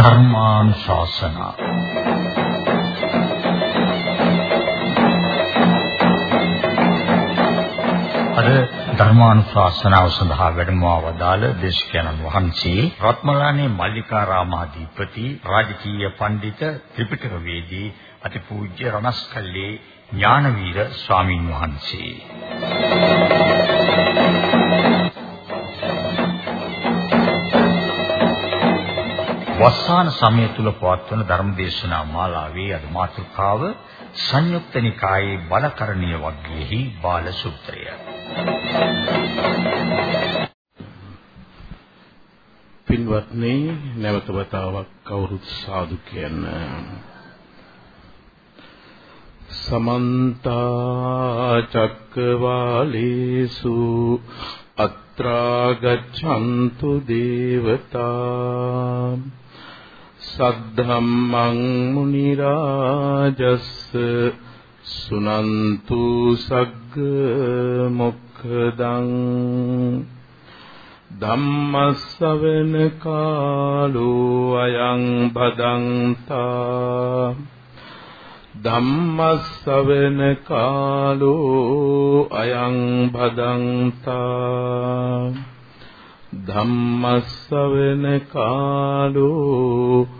ධර්මානුශාසනා. අද ධර්මානුශාසනාව සඳහා වැඩමවා වදාළ දේශකයන්න් වහන්සේ රත්මලානේ මල්ලිකාරාමාධිපති රාජකීය පඬිත ත්‍රිපිටකවේදී අතිපූජ්‍ය රණස්කල්ලේ ඥානවීර ස්වාමින් වහන්සේ වස්සාන සමය තුල පවත්වන ධර්මදේශනා මාලාවේ අද මාතෘකාව සංයුක්ත නිකායේ බලකරණීය වග්ගයේහි බාල සූත්‍රය. පින්වත්නි නැවත වතාවක් කවුරුත් සාදු කියන්න. සමන්ත චක්කවාලේසු අත්‍රා ගච්ඡන්තු දේවතා සද්ධම්මං මුනි රාජස්ස සුනන්තු සග්ග මොක්ඛදං ධම්මස්සවන කාලෝ අයං බදන්තා ධම්මස්සවන කාලෝ අයං බදන්තා ධම්මස්සවන කාලෝ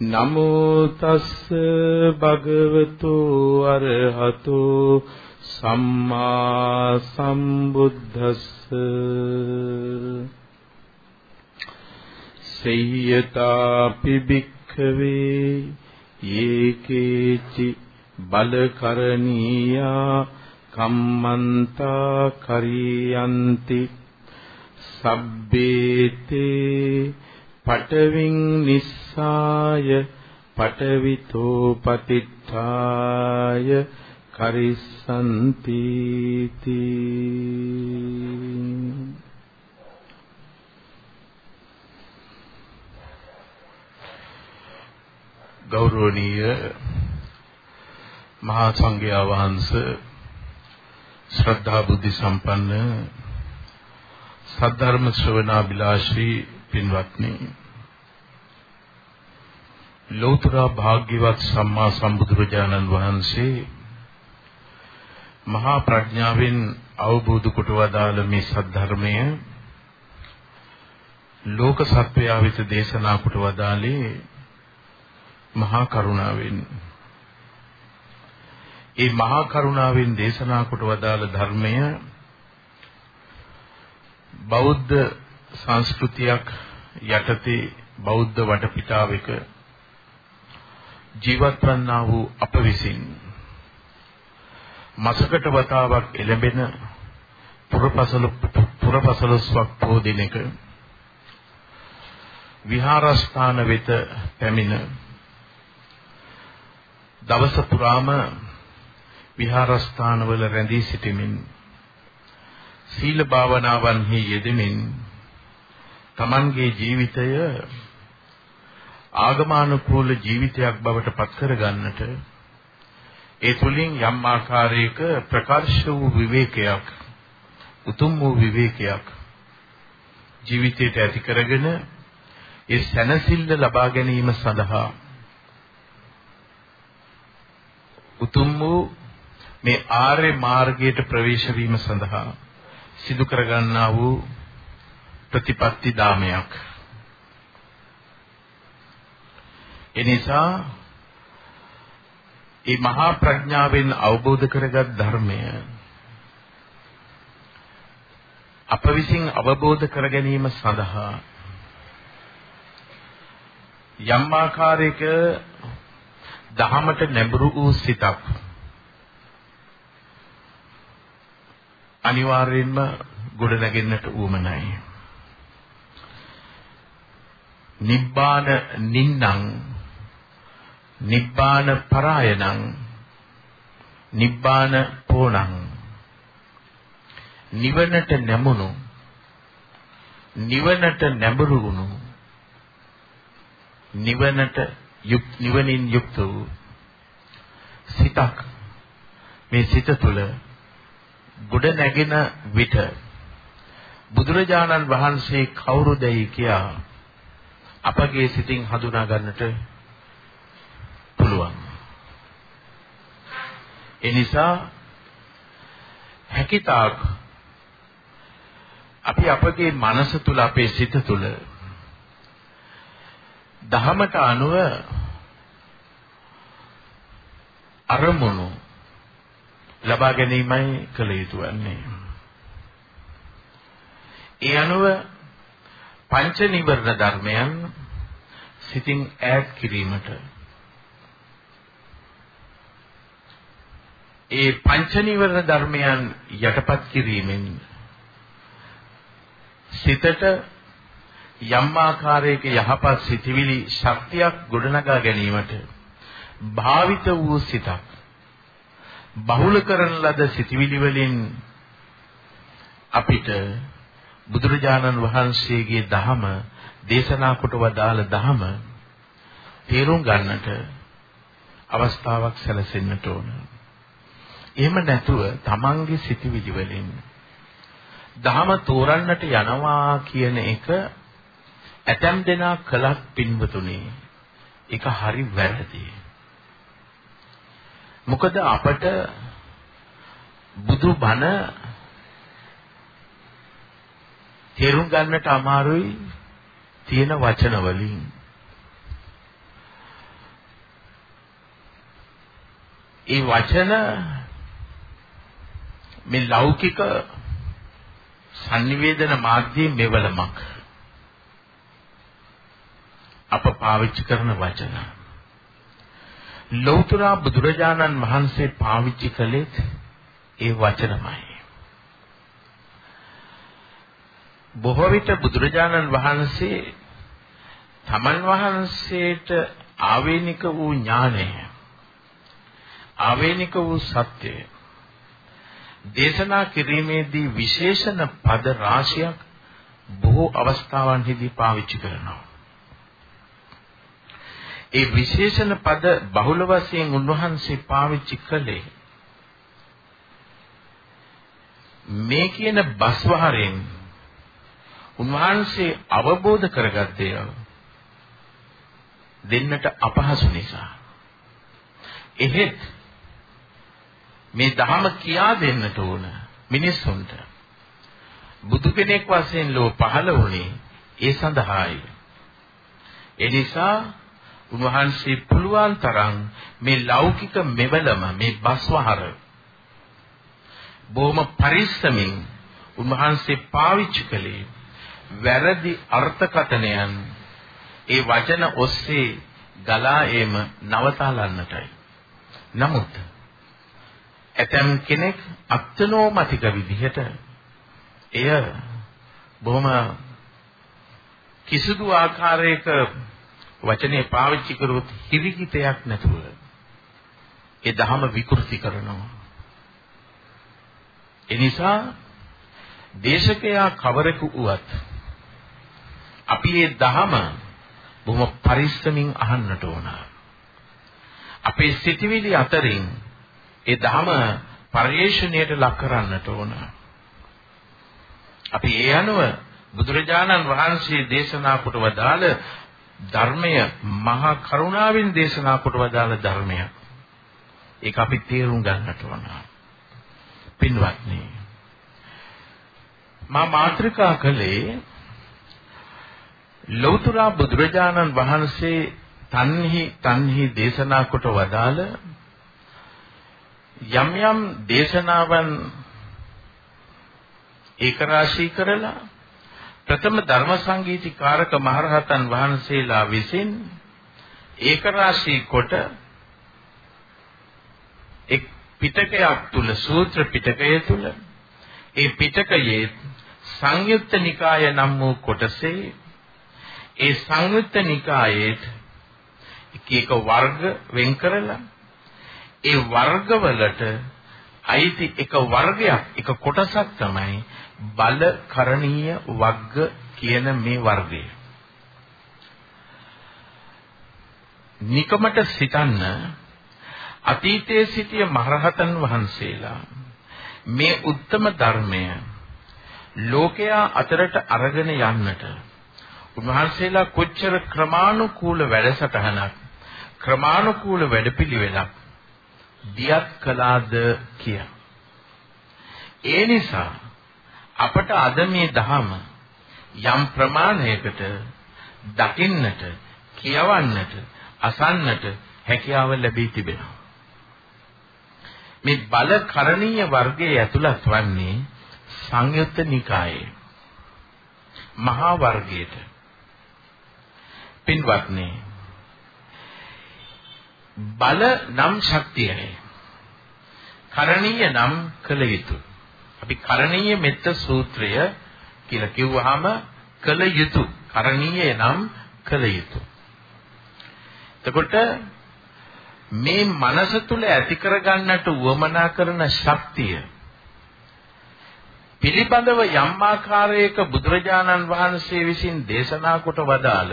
නමෝ තස්ස භගවතු අරහතු සම්මා සම්බුද්දස්ස. සේයතා පිබික්ඛවේ යේකේචි බලකරණීයා කම්මන්තා කරියන්ති. සබ්බේතේ පටවින් නිස්සාය පටවිතෝ පතිත්ථාය කරිස්සන්ති ගෞරවනීය මහා සංඝයා වහන්සේ ශ්‍රද්ධා බුද්ධ සම්පන්න සද්ධර්ම ශ්‍රවණාබිලාෂී පින්වත්නි ලෝතර භාග්‍යවත් සම්මා සම්බුදුරජාණන් වහන්සේ මහා ප්‍රඥාවෙන් අවබෝධ කොට වදාළ මේ සද්ධර්මය ලෝක සත්වයා වෙත දේශනා කොට වදාළේ මහා කරුණාවෙන්. ඒ මහා කරුණාවෙන් දේශනා කොට වදාළ ධර්මය බෞද්ධ සංස්කෘතියක් යටතේ බෞද්ධ වටපිටාවක ජීවත් වන්නා වූ අප විසින් මසකට වතාවක් එළඹෙන පුරපසල පුරපසලස්වක් පො දිනක විහාරස්ථාන වෙත පැමිණ දවස පුරාම විහාරස්ථානවල රැඳී සිටමින් සීල භාවනාවන්හි යෙදෙමින් Tamanගේ ජීවිතය ආගමානුකූල ජීවිතයක් බවට පත් කරගන්නට ඒ තුලින් යම් ආකාරයක ප්‍රකාශ වූ විවේකයක් උතුම් වූ විවේකයක් ජීවිතයට ඇති කරගෙන ඒ සැනසෙල්ල ලබා ගැනීම සඳහා උතුම් වූ මේ ආර්ය මාර්ගයට ප්‍රවේශ වීම සඳහා සිදු කරගන්නා වූ ප්‍රතිපත්ති දාමයක් එනිසා මේ මහා ප්‍රඥාවෙන් අවබෝධ කරගත් ධර්මය අප විසින් අවබෝධ කර ගැනීම සඳහා යම් ආකාරයක දහමට නැඹුරු වූ සිතක් අනිවාර්යයෙන්ම ගොඩනගෙන්නට උවමනයි. නිබ්බාන නින්නං නිබ්බාන පරායනං නිබ්බාන පෝණං නිවනට නැමුණු නිවනට නැඹුරු වුණු නිවනට යුක් නිවනින් යුක්ත වූ සිතක් මේ සිත තුළ ගොඩ නැගෙන විට බුදුරජාණන් වහන්සේ කවුරුදයි කියා අපගේ සිතින් හඳුනා ගන්නට පුළුවන්. ඒ නිසා හැකිතාක් අපි අපගේ මනස තුල අපේ සිත තුල දහමට අනුව අරමුණු ලබා ගැනීමයි කළ යුතු වන්නේ. ඒ අනුව පංච නිවර්ණ ධර්මයන් සිතින් ඈත් කිරීමට ඒ පංච නිවර්ණ ධර්මයන් යටපත් කිරීමෙන් සිතට යම් ආකාරයක යහපත් සිතිවිලි ශක්තියක් ගොඩනගා ගැනීමට භාවිත වූ සිතක් බහුල කරන ලද සිතිවිලි වලින් අපිට බුදුරජාණන් වහන්සේගේ දහම දේශනා කොට වදාළ දහම තේරුම් ගන්නට අවස්ථාවක් සැලසෙන්නට ඕන. එහෙම නැතුව තමන්ගේ සිතිවිලි වලින් දහම තෝරන්නට යනවා කියන එක ඇතැම් දෙනා කලක් පින්වතුනි ඒක හරි වැරදි. මොකද අපට බුදු බණ තේරුම් ගන්නට අමාරුයි තියෙන වචන වලින්. ඒ වචන මේ ලෞකික sannivedana මාධ්‍යයේ මෙවලමක්. අප පාවිච්චි කරන වචන. ලෞතර බුදුරජාණන් වහන්සේ පාවිච්චි කළේ ඒ වචනමයි. බොහෝ විට බුදුරජාණන් වහන්සේ තමන් වහන්සේට ආවේනික වූ ඥානය ආවේනික වූ සත්‍යය දේශනා කිරීමේදී විශේෂණ පද රාශියක් බොහෝ අවස්ථාවන්හිදී පාවිච්චි කරනවා. ඒ විශේෂණ පද බහුල වශයෙන් උන්වහන්සේ පාවිච්චි කළේ මේ කියන බස්වහරෙන් උන්වහන්සේ අවබෝධ කරගත්තේ දෙන්නට අපහසු නිසා. එහෙත් මේ ධහම කියා දෙන්නට ඕන මිනිස්සුන්ට. බුදු කෙනෙක් වශයෙන් ලෝ පහළ වුණේ ඒ සඳහායි. ඒ නිසා උන්වහන්සේ පුළුවන් තරම් මේ ලෞකික මෙවලම මේ බස්වහර බොහොම පරිස්සමින් උන්වහන්සේ පාවිච්චි කළේ වැරදි අර්ථකථනයන් ඒ වචන ඔස්සේ ගලා ඒම නවතාලන්නටයි. නමුත් ඇතම් කෙනෙක් අත්නෝමතික විදිහට එය බොහොම කිසිදු ආකාරයක වචනේ පාවිච්චි කරුවොත් හිරිකිතයක් නැතුව ඒ ධහම විකෘති කරනවා. එනිසා දේශකයා කවරෙකු වුවත් අපි මේ දහම බොහොම පරිස්සමින් අහන්නට ඕන. අපේ සිටිවිලි අතරින් ඒ දහම පරිේශණයට ලක් කරන්නට ඕන. අපි ඒ අනුව බුදුරජාණන් වහන්සේ දේශනා කොට වදාළ ධර්මය මහා කරුණාවෙන් දේශනා කොට වදාළ ධර්මය. ඒක අපි තේරුම් ගන්නට ඕන. පින්වත්නි මා මාත්‍රිකා කළේ ලෞතර බුදුරජාණන් වහන්සේ තන්හි තන්හි දේශනා කොට වදාළ යම් යම් දේශනාවන් ඒක රාශී කරලා ප්‍රථම ධර්ම සංගීතිකාරක මහරහතන් වහන්සේලා විසින් ඒක රාශී කොට එක් පිටකයක් තුල සූත්‍ර පිටකය තුල ඒ පිටකයේ සංයුක්ත නිකාය නම් වූ කොටසේ ඒ සංයුත්ත නිකායේ එක එක වර්ග වෙන් කරලා ඒ වර්ගවලට අයිති එක වර්ගයක් එක කොටසක් තමයි බලකරණීය වර්ග කියන මේ වර්ගය. නිකමට සිතන්න අතීතයේ සිටිය මහරහතන් වහන්සේලා මේ උත්තම ධර්මය ලෝකයා අතරට අරගෙන යන්නට උන්වහන්සේලා කොච්චර ක්‍රමානුකූල වැඩසටහනක් ක්‍රමානුකූල වැඩපිළිවෙලක් දියත් කළාද කිය. ඒ නිසා අපට අද මේ ධහම යම් ප්‍රමාණයකට දකින්නට කියවන්නට අසන්නට හැකියාව ලැබී තිබෙනවා. මේ බලකරණීය වර්ගයේ ඇතුළත් වන්නේ සංයුත්ත නිකායේ මහා වර්ගයට පින්වත්නි බල නම් ශක්තියයි කරණීය නම් කළ යුතු. අපි කරණීය මෙත්ත සූත්‍රය කියලා කිව්වහම කළ යුතු. කරණීය නම් කළ යුතු. එතකොට මේ මනස තුල ඇති කරගන්නට උවමනා කරන ශක්තිය පිළිබඳව යම් ආකාරයක බුදුරජාණන් වහන්සේ විසින් දේශනා කොට වදාළ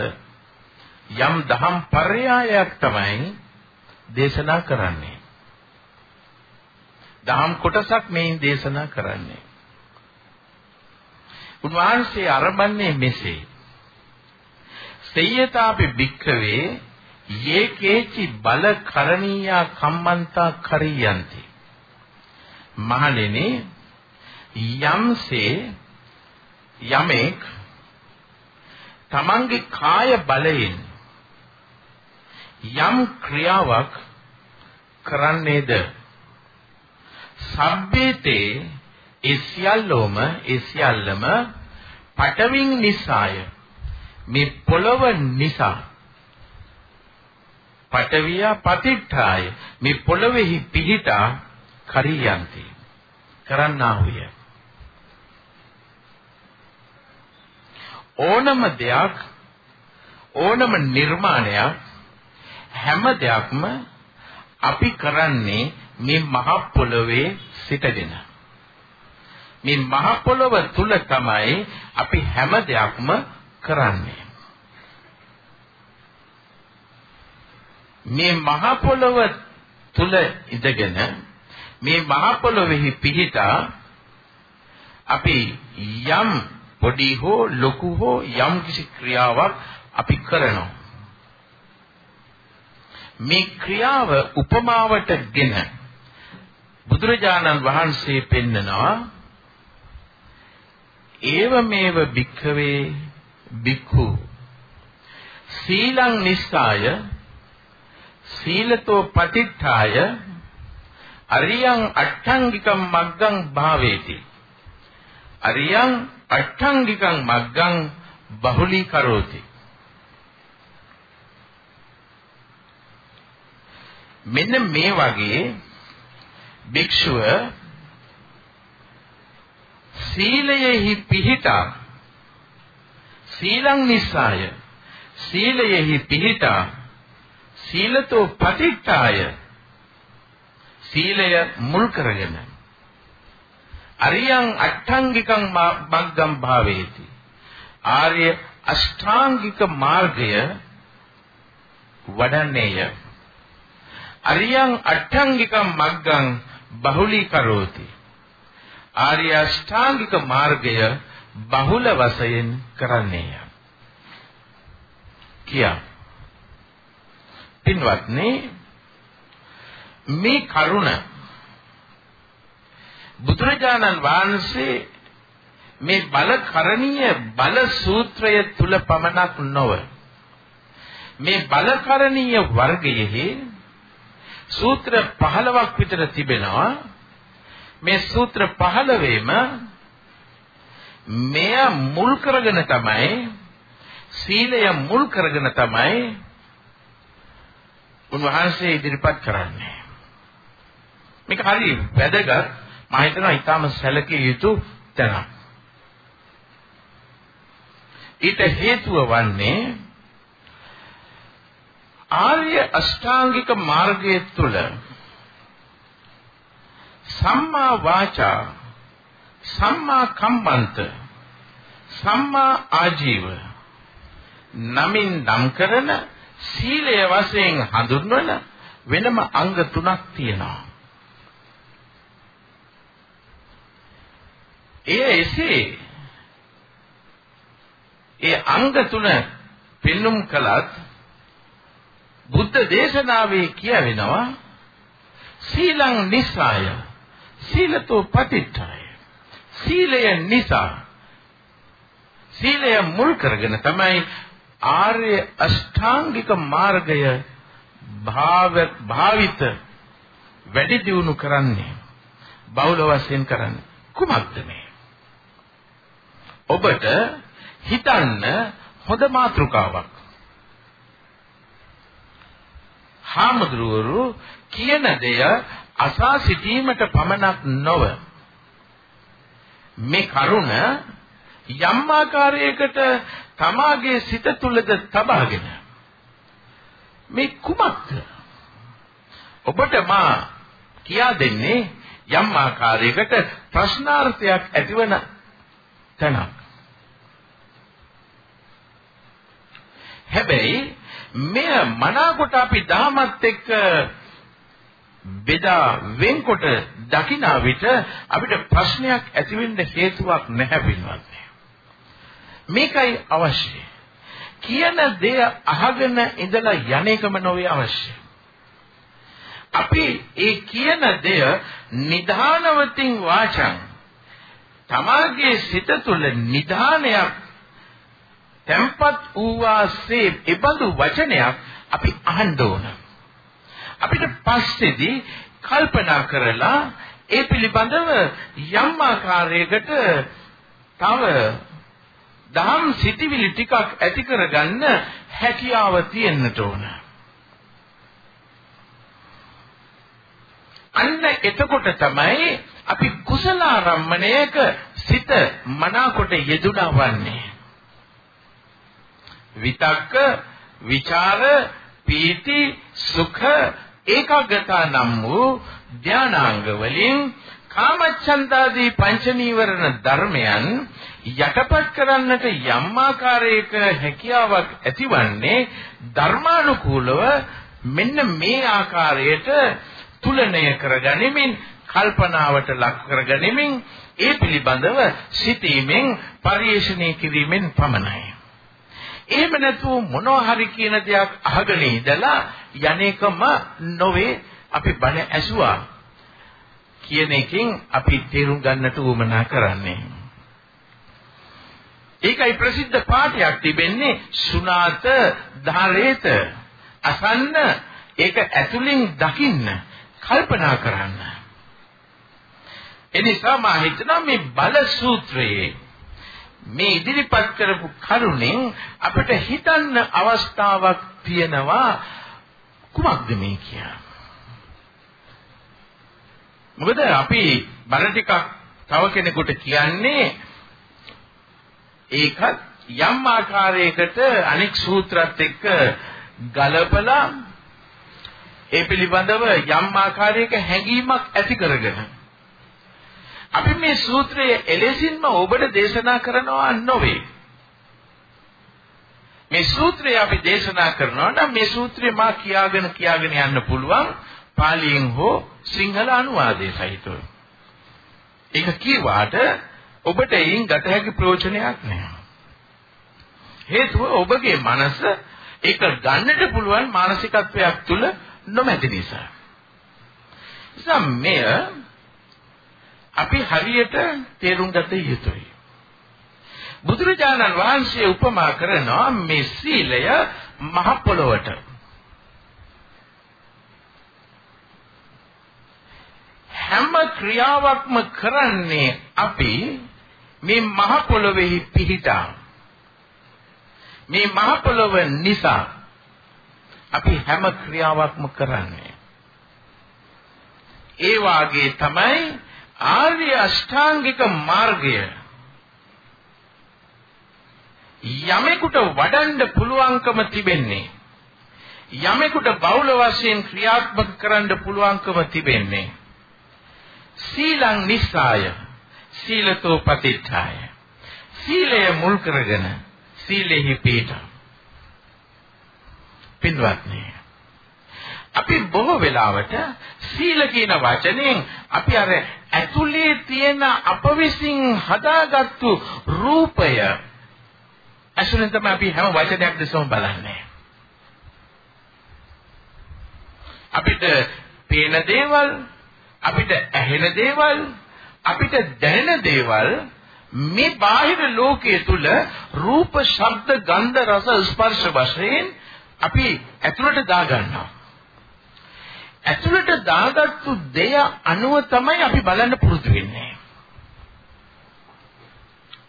යම් දහම් පරයයක් තමයි දේශනා කරන්නේ. දහම් කොටසක් මේන් දේශනා කරන්නේ. උන්වහන්සේ අරබන්නේ මෙසේ. සේයතාපි භික්ඛවේ යේ කේචි බල කරණීයා කම්මන්තා කරියන්ති. මහණෙනි යම්සේ යමෙක් තමන්ගේ කාය බලයෙන් යම් ක්‍රියාවක් කරන්නේද? සබ්බේතේ ඒ සියල්ලෝම ඒ සියල්ලම පටවින් නිසාය. මේ පොළව නිසා. පටවිය පතිට්ඨාය. මේ පොළොවේහි පිහිටා කරියන්ති. කරන්නාහුය. ඕනම දෙයක් ඕනම නිර්මාණයක් හැම දෙයක්ම අපි කරන්නේ මේ මහ පොළොවේ සිටගෙන මේ මහ පොළොව තුල තමයි අපි හැම දෙයක්ම කරන්නේ මේ මහ පොළොව තුල ඉඳගෙන මේ මහ පොළොවේහි පිහිටා අපි යම් පොඩි හෝ ලොකු හෝ යම් කිසි ක්‍රියාවක් අපි කරනවා. මේ ක්‍රියාව උපමාවටගෙන බුදුරජාණන් වහන්සේ පෙන්නනවා ඒව මේව භික්ඛවේ භික්ඛු. සීලං නිස්සාය සීලතෝ පටිච්චාය අරියං අට්ඨංගිකම් මග්ගං භාවේති. අරියං අට්ඨංගිකං මග්ගං බහුලී කරෝති මෙන්න මේ වගේ භික්ෂුව සීලයෙහි පිහිටා සීලං නිස්සාය. සීලයෙහි පිහිටා සීලතෝ පටිච්චාය. සීලය මුල් කරගෙන අරියං අට්ඨංගිකං මග්ගම් භාවේති. ආර්ය අෂ්ටාංගික මාර්ගය වඩන්නේය. අරියං අට්ඨංගිකං මග්ගං බහුලී කරෝති ආර්ය අෂ්ටාංගික මාර්ගය බහුල වශයෙන් කරන්නේය. කියා. පින්වත්නි මේ කරුණ බුදුරජාණන් වහන්සේ මේ බලකරණීය බල සූත්‍රය තුල පමණක් නොව මේ බලකරණීය වර්ගයේ සූත්‍ර 15ක් විතර තිබෙනවා මේ සූත්‍ර 15ෙම මෙය මුල් කරගෙන තමයි සීලය මුල් කරගෙන තමයි උන්වහන්සේ ඉදිරිපත් කරන්නේ. මේක හරි වැදගත් මම හිතනවා ඊටම සැලකිය යුතු තැනක්. ඊට හේතුව වන්නේ ආර්ය අෂ්ටාංගික මාර්ගය තුළ සම්මා වාචා සම්මා කම්මන්ත සම්මා ආජීව නමින් නම් කරන සීලය වශයෙන් හඳුන්වන වෙනම අංග තුනක් තියෙනවා. එය එසේ ඒ අංග තුන පෙන්눔 කළත් බුද්ධ දේශනාවේ කියවෙනවා සීලං නිසාය සීලතෝ පතිට්ඨාය සීලය නිසා සීලය මුල් කරගෙන තමයි ආර්ය අෂ්ටාංගික මාර්ගය භාව භාවිත වැඩි දියුණු කරන්නේ බෞල වශයෙන් කරන්නේ කුමක්ද මේ? ඔබට හිතන්න හොඳ මාතෘකාවක්. හාමුදුරුවරු කියන දෙය අසා සිටීමට පමණක් නොව මේ කරුණ යම් ආකාරයකට තමාගේ සිත තුළද තබාගෙන මේ කුමක්ද? ඔබට මා කියා දෙන්නේ යම් ආකාරයකට ප්‍රශ්නාර්ථයක් ඇතිවන තැනක්. හැබැයි මෙය මනාකොට අපි දහමත් එක්ක බෙදා වෙන්කොට දකිනා විට අපිට ප්‍රශ්නයක් ඇති වෙන්න හේතුවක් නැහැ පින්වත්. මේකයි අවශ්‍ය. කියන දේ අහගෙන ඉඳලා යන්නේකම නොවේ අවශ්‍ය. අපි ඒ කියන දෙය නිධානවතින් වාචං තමාගේ සිත තුළ නිධානයක් tempat වූවාසේ ඒබඳු වචනයක් අපි අහන්න ඕන. අපිට පස්සේදී කල්පනා කරලා ඒ පිළිබඳව යම් ආකාරයකට තව දහම් සිටිවිලි ටිකක් ඇති කරගන්න හැකියාව තියෙන්නට ඕන. අන්න එතකොට තමයි අපි කුසල ආරම්මණයක සිත මනාකොට යෙදුණා වන්නේ. විතක්ක, විචාර, පීති, සුඛ, ඒකාග්‍රතා නම් වූ ධානාංග වලින් කාමච්ඡන්දාදී පංච නීවරණ ධර්මයන් යටපත් කරන්නට යම් ආකාරයක හැකියාවක් ඇතිවන්නේ ධර්මානුකූලව මෙන්න මේ ආකාරයට තුලණය කරගනිමින් කල්පනාවට ලක් කරගනිමින් ඒ පිළිබඳව සිතීමෙන් පරිේශණය කිරීමෙන් පමණයි. එහෙම නැතුව මොනවා හරි කියන දෙයක් අහගෙන ඉඳලා යන්නේකම නොවේ අපි බණ ඇසුවා කියන එකෙන් අපි තේරුම් ගන්නට උවමනා කරන්නේ. ඒකයි ප්‍රසිද්ධ පාඨයක් තිබෙන්නේ සුනාත ධාරේත අසන්න ඒක ඇතුලින් දකින්න කල්පනා කරන්න. එනිසා මා හිතනවා මේ බල සූත්‍රයේ මේ ඉදිරිපත් කරපු කරුණෙන් අපිට හිතන්න අවස්ථාවක් තියෙනවා කුමක්ද මේ කියන්නේ. මොකද අපි බල ටිකක් තව කෙනෙකුට කියන්නේ ඒකත් යම් ආකාරයකට අනෙක් සූත්‍රات එක්ක ගලපලා ඒ පිළිබඳව යම් ආකාරයක හැඟීමක් ඇති කරගෙන අපි මේ සූත්‍රය එලෙසින්ම ඔබට දේශනා කරනවා නොවේ. මේ සූත්‍රය අපි දේශනා කරනවා නම් මේ සූත්‍රය මා කියාගෙන කියාගෙන යන්න පුළුවන් පාලියෙන් හෝ සිංහල අනුවාදයේ සහිතව. ඒක කීවාට ඔබට එයින් ගත හැකි ප්‍රයෝජනයක් නැහැ. හේතුව ඔබගේ මනස ඒක ගන්නට පුළුවන් මානසිකත්වයක් තුල නොමැති නිසා. නිසා මෙය අපි හරියට තේරුම් ගත යුතුයි. බුදුරජාණන් වහන්සේ උපමා කරනවා මේ සීලය මහ පොළොවට. හැම ක්‍රියාවක්ම කරන්නේ අපි මේ මහ පොළොවේහි පිහිටා. මේ මහ පොළොව නිසා අපි හැම ක්‍රියාවක්ම කරන්නේ. ඒ වාගේ තමයි ආර්ය අෂ්ටාංගික මාර්ගය යමෙකුට වඩන්න පුළුවන්කම තිබෙන්නේ යමෙකුට බෞල වශයෙන් ක්‍රියාත්මක කරන්න පුළුවන්කම තිබෙන්නේ සීලං නිස්සාය සීලතෝ පතිත්ථාය. සීලය මුල් කරගෙන සීලෙහි පිහිට. පින්වත්නි අපි බොහෝ වෙලාවට සීල කියන වචනයෙන් අපි අර ඇතුලේ තියෙන අප විසින් හදාගත්තු රූපය අසුරෙන් තමයි අපි හැම වචනයක් දෙසම බලන්නේ. අපිට පේන දේවල්, අපිට ඇහෙන දේවල්, අපිට දැනෙන දේවල් මේ බාහිර ලෝකයේ තුල රූප, ශබ්ද, ගන්ධ, රස, ස්පර්ශ වශයෙන් අපි ඇතුළට දාගන්නවා. ඇතුළට දාගත්තු දෙය අනුව තමයි අපි බලන්න පුරුදු වෙන්නේ.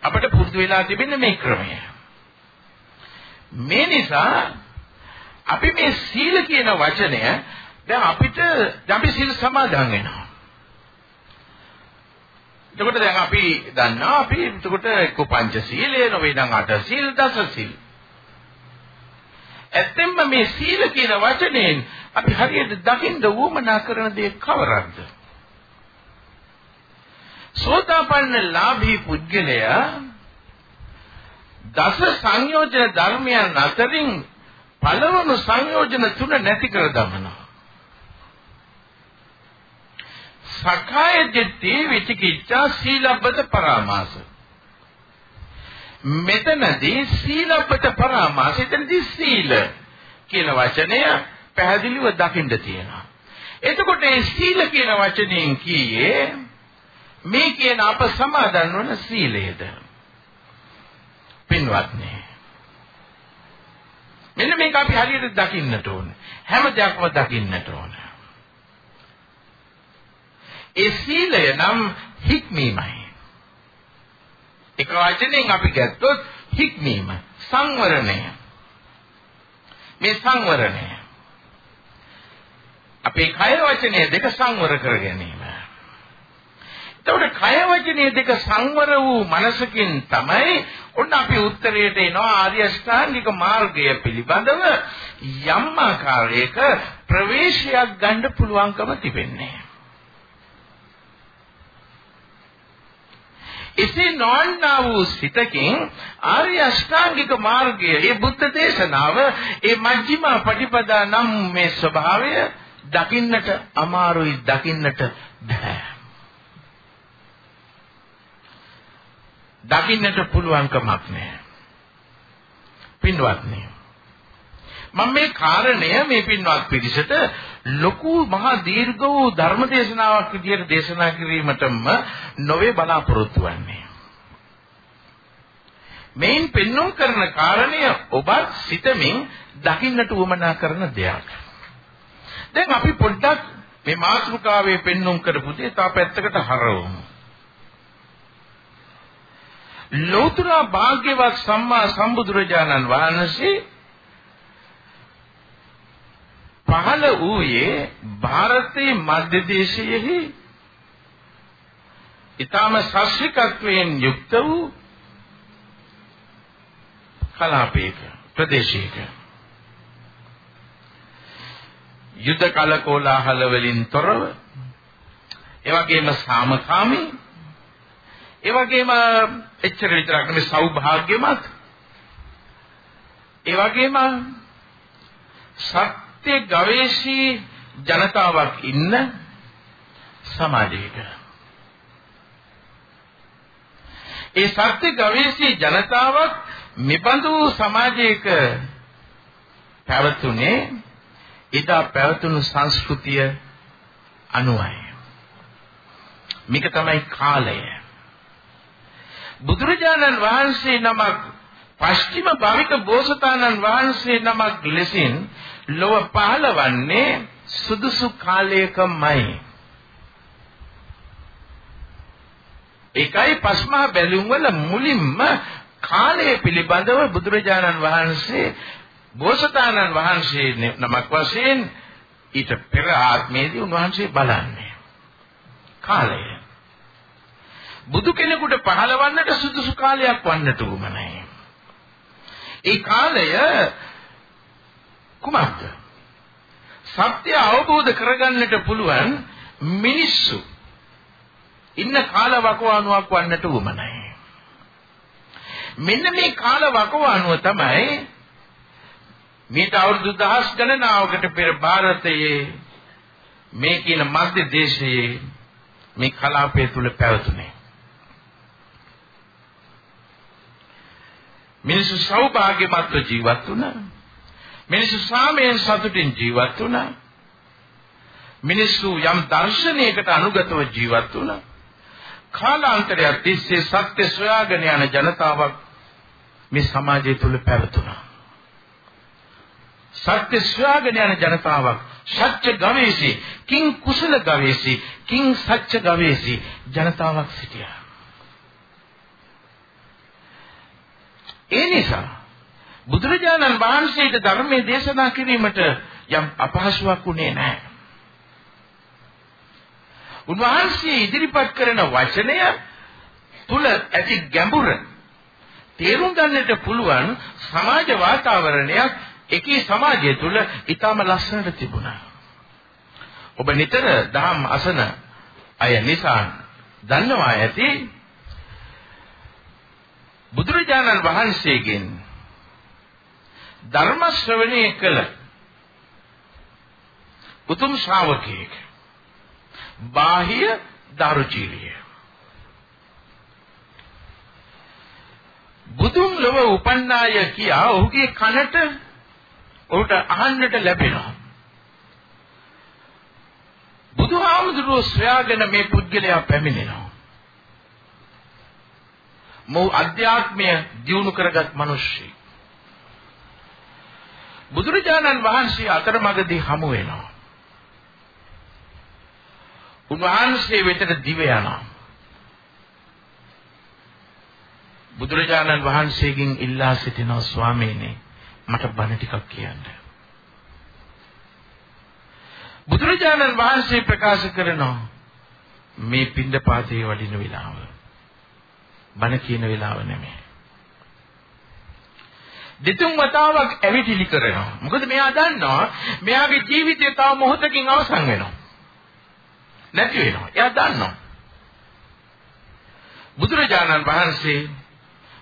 අපිට පුරුදු වෙලා තිබෙන්නේ මේ ක්‍රමය. මේ නිසා අපි මේ සීල කියන වචනය දැන් අපිට අපි සීල් සමාදන් වෙනවා. එතකොට දැන් අපි දන්නවා අපි එතකොට එක්ක පංච සීලය නොවේ නම් අට සීල් දස සීල්. ඇත්තෙන්ම මේ සීල කියන වචනයෙන් අපි හරියට දකින්න උවමනා කරන දේ කවරක්ද? සෝතාපන්න ලාභී පුද්ගලයා දස සංයෝජන ධර්මයන් අතරින් පළවන සංයෝජන තුන නැති කර දමනවා. සකාය දිට්ඨි විචිකිච්ඡා සීලබ්බත පරාමාස. මෙතනදී සීලබ්බත පරාමාස එතනදී සීල කියන වචනය පැහැදිලිව දකින්න තියෙනවා. එතකොට මේ සීල කියන වචනයෙන් කීයේ මේ කියන අප සමාදන් වන සීලයද? පින්වත්නි. මෙන්න මේක අපි හරියට දකින්නට ඕනේ. හැම දෙයක්ම දකින්නට ඕනේ. ඒ සීලය නම් හික්මීමයි. එක වචනෙන් අපි ගත්තොත් හික්මීම, සංවරණය. මේ සංවරණය. අපේ කය වචනය දෙක සංවර කර ගැනීම. එතකොට කය වචනේ දෙක සංවර වූ මනසකින් තමයි ඔන්න අපි උත්තරයට එනවා ආර්ය අෂ්ටාංගික මාර්ගය පිළිබඳව යම් ආකාරයක ප්‍රවේශයක් ගන්න පුළුවන්කම තිබෙන්නේ. එසේ නොවන්නා වූ සිතකින් ආර්ය අෂ්ටාංගික මාර්ගය, ඒ බුද්ධ දේශනාව, ඒ මජ්ක්‍ධිම පටිපදා නම් මේ ස්වභාවය දකින්නට අමාරුයි දකින්නට බෑ. දකින්නට පුළුවන්කමක් නැහැ. පින්වත්නි. මම මේ කාරණය මේ පින්වත් පිරිසට ලොකු මහා දීර්ඝ වූ ධර්ම දේශනාවක් විදිහට දේශනා කිරීමටම නොවේ බලාපොරොත්තු වෙන්නේ. මේන් පෙන්වුම් කරන කාරණය ඔබ සිතමින් දකින්නට උවමනා කරන දෙයක්. දැන් අපි පොඩ්ඩක් මේ මාතෘකාවේ පෙන්눔 කරපු දේ තා පැත්තකට හරවමු. ලෝතර භාග්‍යවත් සම්මා සම්බුදුරජාණන් වහන්සේ පහළ වූයේ ಭಾರತයේ මධ්‍යදේශයේහි ඊටම ශාස්ත්‍රීයත්වයෙන් යුක්ත වූ කලාපයක ප්‍රදේශයක යුද කල කෝලාහල වලින් තොරව ඒ වගේම සාමකාමී ඒ වගේම එච්චර විතරක් නෙමෙයි සෞභාග්‍යමත් ඒ වගේම සත්‍ය ගවේෂී ජනතාවක් ඉන්න සමාජයක. ඒ සත්‍ය ගවේෂී ජනතාවක් මෙබඳු සමාජයක පැවතුනේ එදා පැවතුණු සංස්කෘතිය අනුවයි. මේක තමයි කාලය. බුදුරජාණන් වහන්සේ නමක් පශ්චිම භාවික බෝසතාණන් වහන්සේ නමක් ලෙසින් ලොව පහළවන්නේ සුදුසු කාලයකමයි. ඒකයි පස්මහා බැලුම් වල මුලින්ම කාලය පිළිබඳව බුදුරජාණන් වහන්සේ බෝසතාණන් වහන්සේ නමක් වශයෙන් ඊට පෙර ආත්මයේදී උන්වහන්සේ බලන්නේ කාලය බුදු කෙනෙකුට පහළවන්නට සුදුසු කාලයක් වන්නට උවමනයි. ඒ කාලය කුමක්ද? සත්‍ය අවබෝධ කරගන්නට පුළුවන් මිනිස්සු ඉන්න කාල වකවානුවක් වන්නට උවමනයි. මෙන්න මේ කාල වකවානුව තමයි මේත අවුරුදු දහස් ගණනාවකට පෙර ಭಾರತයේ මේ කියන මධ්‍ය දේශයේ මේ කලාපය තුල පැවතුනේ. මිනිස්සු සෞභාග්‍යමත්ව ජීවත් වුණා මිනිස්සු සාමයෙන් සතුටින් ජීවත් වුණා මිනිස්සු යම් දර්ශනයකට අනුගතව ජීවත් වුණා කාලාන්තරයක් තිස්සේ සත්‍ය සොයාගෙන යන ජනතාවක් මේ සමාජය තුල පැවතුණා. සත්‍ය සොයාගෙන යන ජනතාවක් සත්‍ය ගවේෂී කිං කුසල ගවේෂී කිං සත්‍ය ගවේෂී ජනතාවක් සිටියා. ඒ නිසා බුදුරජාණන් වහන්සේට ධර්මයේ දේශනා කිරීමට යම් අපහසුාවක් උනේ නැහැ. උන්වහන්සේ ඉදිරිපත් කරන වචනය තුල ඇති ගැඹුර තේරුම් ගන්නට පුළුවන් සමාජ වාතාවරණයක් එකී සමාජය තුල ඊටම ලස්සනට තිබුණා. ඔබ නිතර දහම් අසන අය නිසා දන්නවා ඇති බුදුරජාණන් වහන්සේගෙන් ධර්ම ශ්‍රවණය කළ උතුම් ශ්‍රාවකයෙක් බාහිය දාරුචීලිය බුදුන් ලොව උපන්නාය කියා ඔහුගේ කනට ඔහුට අහන්නට ලැබෙනවා බුදුහාමුදුරුවෝ සොයාගෙන මේ පුද්ගලයා පැමිණෙනවා මොහු අධ්‍යාත්මය දියුණු කරගත් මිනිස්සෙක්. බුදුරජාණන් වහන්සේ අතරමඟදී හමු වෙනවා. උන්වහන්සේ වෙතට දිව යනවා. බුදුරජාණන් වහන්සේගෙන් ඉල්ලා සිටිනවා ස්වාමීනි මට බණ ටිකක් කියන්න. බුදුරජාණන් වහන්සේ ප්‍රකාශ කරනවා මේ පින්ඩපාතේ වඩින වෙලාව. බණ කියන වෙලාව නෙමෙයි. දෙතුන් වතාවක් ඇවිටිලි කරනවා. මොකද මෙයා දන්නවා මෙයාගේ ජීවිතය තව මොහොතකින් අවසන් වෙනවා. නැති වෙනවා. එයා දන්නවා. බුදුරජාණන් වහන්සේ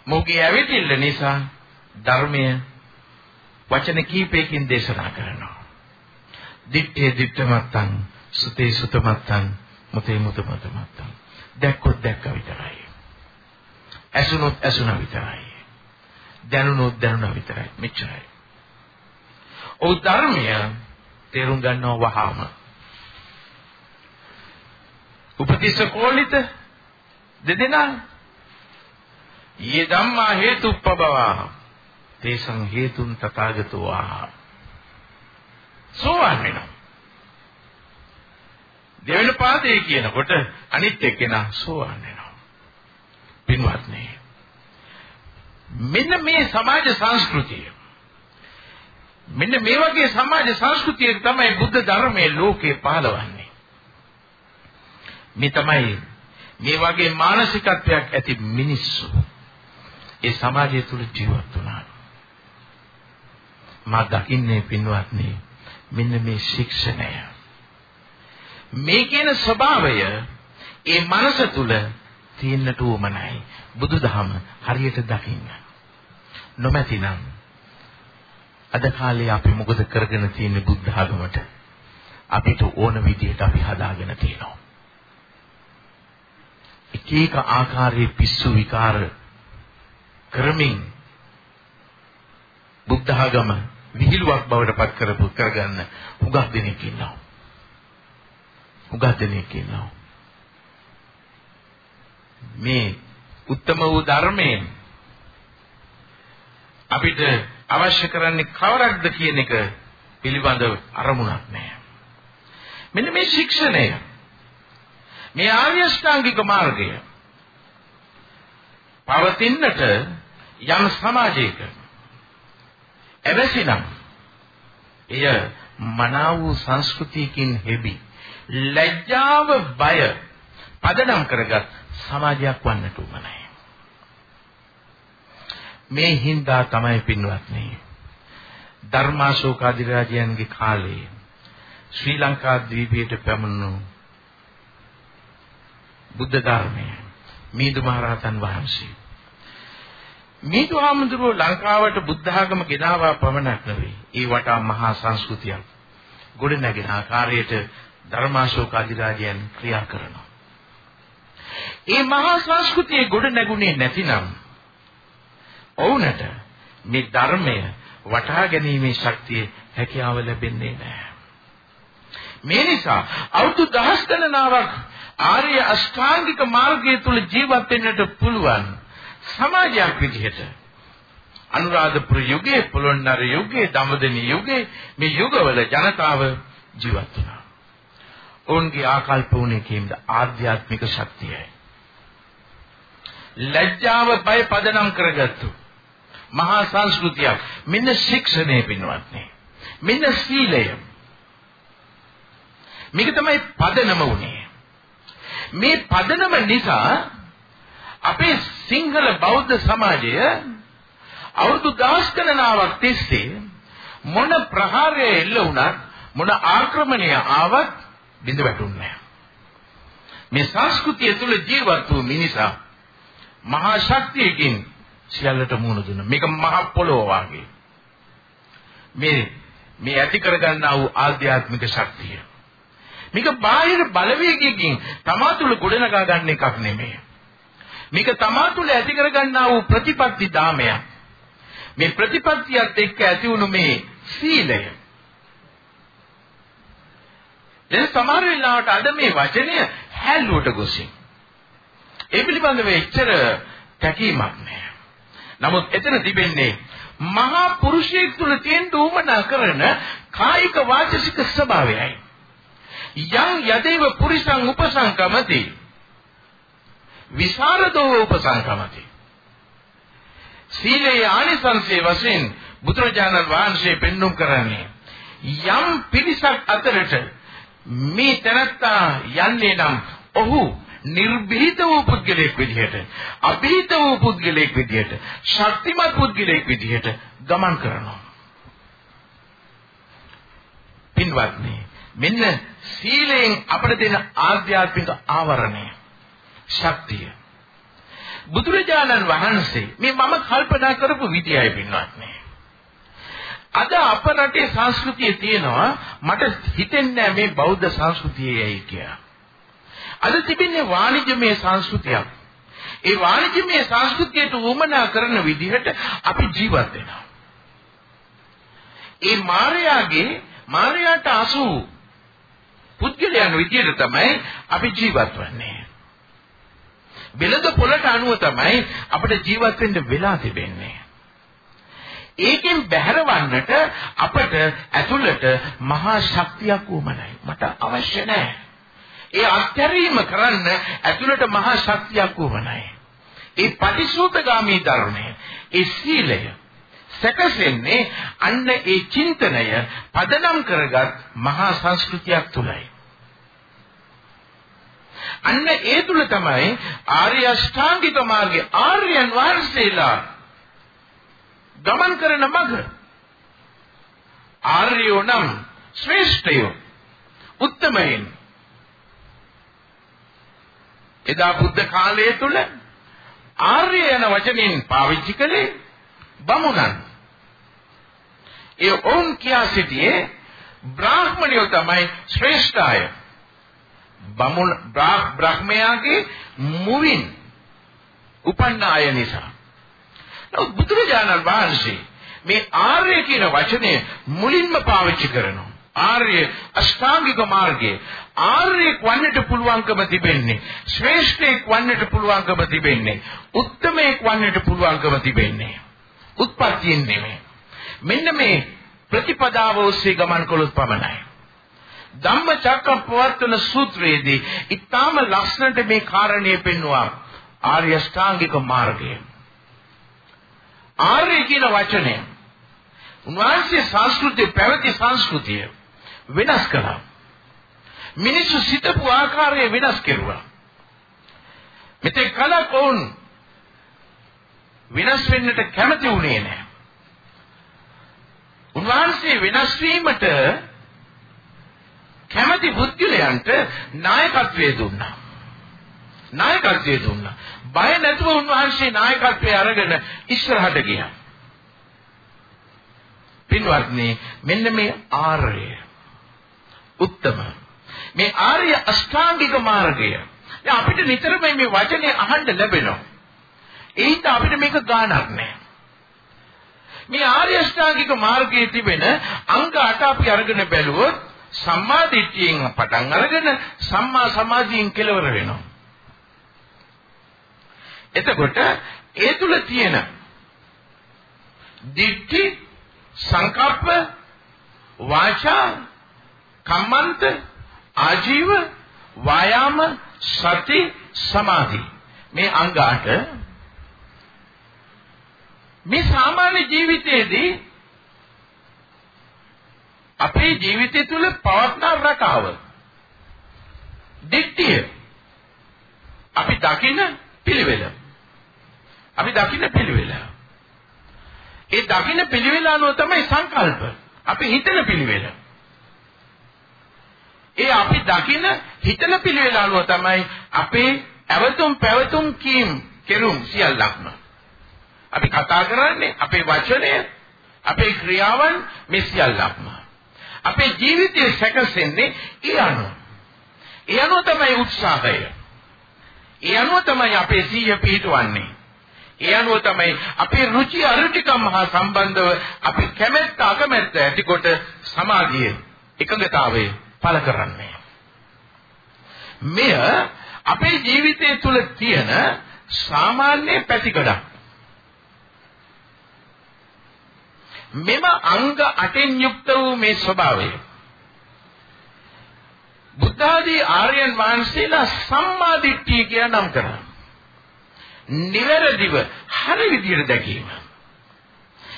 මොහුගේ ඇවිටිල්ල නිසා ධර්මය වචන කීපයකින් දේශනා කරනවා. දිත්තේ දිත්තමත්තං සුතේ සුතමත්තං මුතේ මුතමතමත්තං දැක්කොත් දැක්ක විතරයි. ඇසුනොත් ඇසුනා විතරයි. දැනුනොත් දැනුණා විතරයි. මෙච්චරයි. ඔව් ධර්මය තේරුම් ගන්නව වහාම. උපතිස්ස කෝලිත දෙදෙනා යේ ධම්මා හේතුප්පබවා තේසං හේතුන් තථාගතෝ ආහ සෝවන් වෙනවා. දෙවෙනි පාදේ කියනකොට අනිත් එක්කෙනා සෝවන් වෙනවා. පින්වත්නි මෙන්න මේ සමාජ සංස්කෘතිය මෙන්න මේ වගේ සමාජ සංස්කෘතිය තමයි බුද්ධ ධර්මයේ ලෝකේ පහළවන්නේ. මේ තමයි මේ වගේ මානසිකත්වයක් ඇති මිනිස්සු. ඒ සමාජය තුල ජීවත් වුණා මා දකින්නේ පින්වත්නි මෙන්න මේ ශික්ෂණය මේ කියන ස්වභාවය ඒ මනස තුල තියෙන්නට උවමනයි. බුදුදහම හරියට දකින්න. නොමැතිනම් අද කාලේ අපි මොකද කරගෙන තියෙන්නේ බුද්ධ ආගමට? අපිට ඕන විදිහට අපි හදාගෙන තියෙනවා. එක එක ආකාරයේ පිස්සු විකාර කරමින් බුද්ධ ආගම විහිළුවක් බවට පත් කරපු කරගන්න හුඟක් දෙනෙක් ඉන්නවා. හුඟක් දෙනෙක් ඉන්නවා. මේ උත්තම වූ ධර්මයෙන් අපිට අවශ්‍ය කරන්නේ කවරක්ද කියන එක පිළිබඳව අරමුණක් නැහැ. මෙන්න මේ ශික්ෂණය මේ ආර්ය ශ්‍රාංගික මාර්ගය පවතින්නට යම් සමාජයක එවැසිනම් එය මනාව වූ සංස්කෘතියකින් හෙබි ලැජ්ජාව බය පදනම් කරගත් සමාජයක් වන්නට උවමනයි. මේ හින්දා තමයි පින්වත්නි ධර්මාශෝක අධිරාජයන්ගේ කාලේ ශ්‍රී ලංකා ද්වීපයට පැමුණු බුද්ධ ධර්මය. මීදු මහරහතන් වහන්සේ. මීදු ආමඳුරෝ ලංකාවට බුද්ධ ආගම ගෙනාවා පමණක් නෙවෙයි. ඒ වටා මහා සංස්කෘතියක් ගොඩ නැගෙන ආකාරයට ධර්මාශෝක අධිරාජයන් ක්‍රියා කරනවා. ඒ මහා සංස්කෘතිය ගොඩ නැගුණේ නැතිනම් ඔවුන්ට මේ ධර්මය වටහා ගැනීමේ ශක්තිය හැකියාව ලැබෙන්නේ නැහැ. මේ නිසා අවුරුදු දහස් ගණනාවක් ආර්ය අෂ්ටාංගික මාර්ගය තුල ජීවත් වෙන්නට පුළුවන් සමාජයක් විදිහට අනුරාධපුර යුගයේ පොළොන්නර යුගයේ දඹදෙණි යුගයේ මේ යුගවල ජනතාව ජීවත් වුණා. ඔවුන්ගේ ආකල්ප වුණේ කීමද ආධ්‍යාත්මික ශක්තියයි. ලැජ්ජාව බය පදනම් කරගත්තු මහා සංස්කෘතියක් මෙන්න ශික්ෂණය පින්වත්නි. මෙන්න සීලය. මේක තමයි පදනම උනේ. මේ පදනම නිසා අපේ සිංහල බෞද්ධ සමාජය අවුරුදු දහස් ගණනාවක් තිස්සේ මොන ප්‍රහාරය එල්ල වුණත් මොන ආක්‍රමණය ආවත් බිඳ වැටුන්නේ මේ සංස්කෘතිය තුළ ජීවත් වූ මිනිසා මහා ශක්තියකින් සියල්ලට මුහුණ දුන්නා. මේක මහ පොළොව වාගේ. මේ මේ ඇති කරගන්නා වූ ආධ්‍යාත්මික ශක්තිය. මේක බාහිර බලවේගයකින් තමා තුළ ගොඩනගා ගන්න එකක් නෙමෙයි. මේක තමා තුළ ඇති කරගන්නා වූ ප්‍රතිපත්ති දාමයක්. මේ ප්‍රතිපත්තියත් එක්ක ඇති වුණු මේ සීලය. දැන් සමහර වෙලාවට අද මේ වචනය හැල්ලුවට ගොසින්. ඒ පිළිබඳව එච්චර තැකීමක් නැහැ. නමුත් එතන තිබෙන්නේ මහා පුරුෂයෙක් තුළ තියෙන උමනා කරන කායික වාචසික ස්වභාවයයි. යං යදේව පුරිසං උපසංකමති විසරදෝ උපසංකමති. සීලේ ආනිසංසයේ වශයෙන් බුදුරජාණන් වහන්සේ පෙන්눔 කරන්නේ යම් පිරිසක් අතරට මේ තැනත්තා යන්නේ නම් ඔහු නිර්භීත වූ පුද්ගලයෙක් විදිහට අභීත වූ පුද්ගලයෙක් විදිහට ශක්තිමත් පුද්ගලයෙක් විදිහට ගමන් කරනවා. පින්වත්නි මෙන්න සීලයෙන් අපට දෙන ආධ්‍යාත්මික ආවරණය. ශක්තිය බුදුරජාණන් වහන්සේ මේ මම කල්පනා කරපු විදියයි පින්වත්නි අද අප රටේ සංස්කෘතිය තියෙනවා මට හිතෙන්නේ මේ බෞද්ධ සංස්කෘතියයි කියලා. අද තිබෙන්නේ වාණිජමය සංස්කෘතියක්. ඒ වාණිජමය සංස්කෘතියට උවමනා කරන විදිහට අපි ජීවත් වෙනවා. ඒ මායාගේ මායාට අසු පුද්ගලයන් විදිහට තමයි අපි ජීවත් වෙන්නේ. බෙලද පොළට අනුව තමයි අපිට ජීවත් වෙන්න වෙලා තිබෙන්නේ. ඒකෙන් බැහැරවන්නට අපට ඇතුළට මහා ශක්තියක් උමනයි. මට අවශ්‍ය නැහැ. ඒ අත්හැරීම කරන්න ඇතුළට මහා ශක්තියක් උමනයි. ඒ පටිසූතගාමී ධර්මය, ඒ සීලය සැකසෙන්නේ අන්න ඒ චින්තනය පදනම් කරගත් මහා සංස්කෘතියක් තුලයි. අන්න ඒ තුල තමයි ආර්ය අෂ්ටාංගික මාර්ගයේ ආර්යයන් වහන්සේලා ගමන් කරන මඟ ආර්යෝ නම් ශ්‍රේෂ්ඨයෝ උත්තමයින්. එදා බුද්ධ කාලයේ තුල ආර්ය යන වචنين පාවිච්චි කළේ බමුණන්. ඒ ඔවුන් කියා සිටියේ බ්‍රාහ්මණයෝ තමයි ශ්‍රේෂ්ඨ අය බමුණ බ්‍රාහ්මයාගේ මුවින් උපන්න අය නිසා. නමුත් බුදුරජාණන් වහන්සේ මේ ආර්ය කියන වචනය මුලින්ම පාවිච්චි කරනවා. ආර්ය අෂ්ටාංගික මාර්ගයේ ආර්යෙක් වන්නට පුළුවන්කම තිබෙන්නේ ශ්‍රේෂ්ඨයෙක් වන්නට පුළුවන්කම තිබෙන්නේ උත්තමයෙක් වන්නට පුළුවන්කම තිබෙන්නේ උත්පත්තියෙන් නෙමෙයි මෙන්න මේ ප්‍රතිපදාව ඔස්සේ ගමන් කළොත් පමණයි ධම්මචක්කප්පවත්තන සූත්‍රයේදී ඊටාම ලස්සනට මේ කාරණේ පෙන්වුවා ආර්ය අෂ්ටාංගික මාර්ගය ආර්ය කියන වචනය උන්වහන්සේ සංස්කෘතිය පැවති සංස්කෘතිය වෙනස් කළා. මිනිස්සු සිතපු ආකාරය වෙනස් කෙරුවා. මෙතෙක් කලක් වුන් වෙනස් වෙන්නට කැමති වුණේ නැහැ. උන්වහන්සේ වෙනස් වීමට කැමති පුද්ගලයන්ට නායකත්වයේ දුන්නා. නායකත්වයේ දුන්නා. බය නැතුව උන්වහන්සේ නායකත්වයේ අරගෙන ඉස්සරහට ගියා. පින්වත්නි මෙන්න මේ ආර්ය උත්තම මේ ආර්ය අෂ්ටාංගික මාර්ගය දැන් අපිට නිතරම මේ වචනේ අහන්න ලැබෙනවා ඒත් අපිට මේක ගාණක් නැහැ මේ ආර්ය අෂ්ටාංගික මාර්ගයේ තිබෙන අංග 8 අපි අරගෙන බැලුවොත් සම්මා දිට්ඨියෙන් පටන් අරගෙන සම්මා සමාධියෙන් කෙලවර වෙනවා. එතකොට ඒ තුල තියෙන දිට්ඨි සංකප්ප වාචා කම්මන්ත ආජීව වායාම සති සමාධි. මේ අංග 8 මේ සාමාන්‍ය ජීවිතයේදී අපේ ජීවිතය තුළ පවත්නා රටාව දිට්ඨිය අපි දකින පිළිවෙල අපි දකින පිළිවෙල ඒ දකින්න පිළිවෙල අනුව තමයි සංකල්ප. අපි හිතන පිළිවෙල. ඒ අපි දකින්න හිතන පිළිවෙල අනුව තමයි අපේ ඇවතුම් පැවතුම් කීම් කෙරුම් සියල්ලක්ම. අපි කතා කරන්නේ අපේ වචනය, අපේ ක්‍රියාවන් මේ සියල්ලක්ම. අපේ ජීවිතය සැකසෙන්නේ ඒ අනුව. ඒ අනුව තමයි උත්සාහය. ඒ අනුව තමයි අපේ සීය පිහිටවන්නේ. ඒ අනුව තමයි අපේ රුචි අරුචිකම් හා සම්බන්ධව අපි කැමැත්ත අකමැත්ත ඇතිකොට සමාධිය එකඟතාවය පළ කරන්නේ. මෙය අපේ ජීවිතය තුළ තියෙන සාමාන්‍ය පැතිකඩක්. මෙම අංග අටෙන් යුක්ත වූ මේ ස්වභාවය බුද්ධ ආදී ආර්යයන් වහන්සේලා සම්මා දිට්ඨිය කියලා නම් කරා. නිවැරදිව හරි විදියට දැකීම.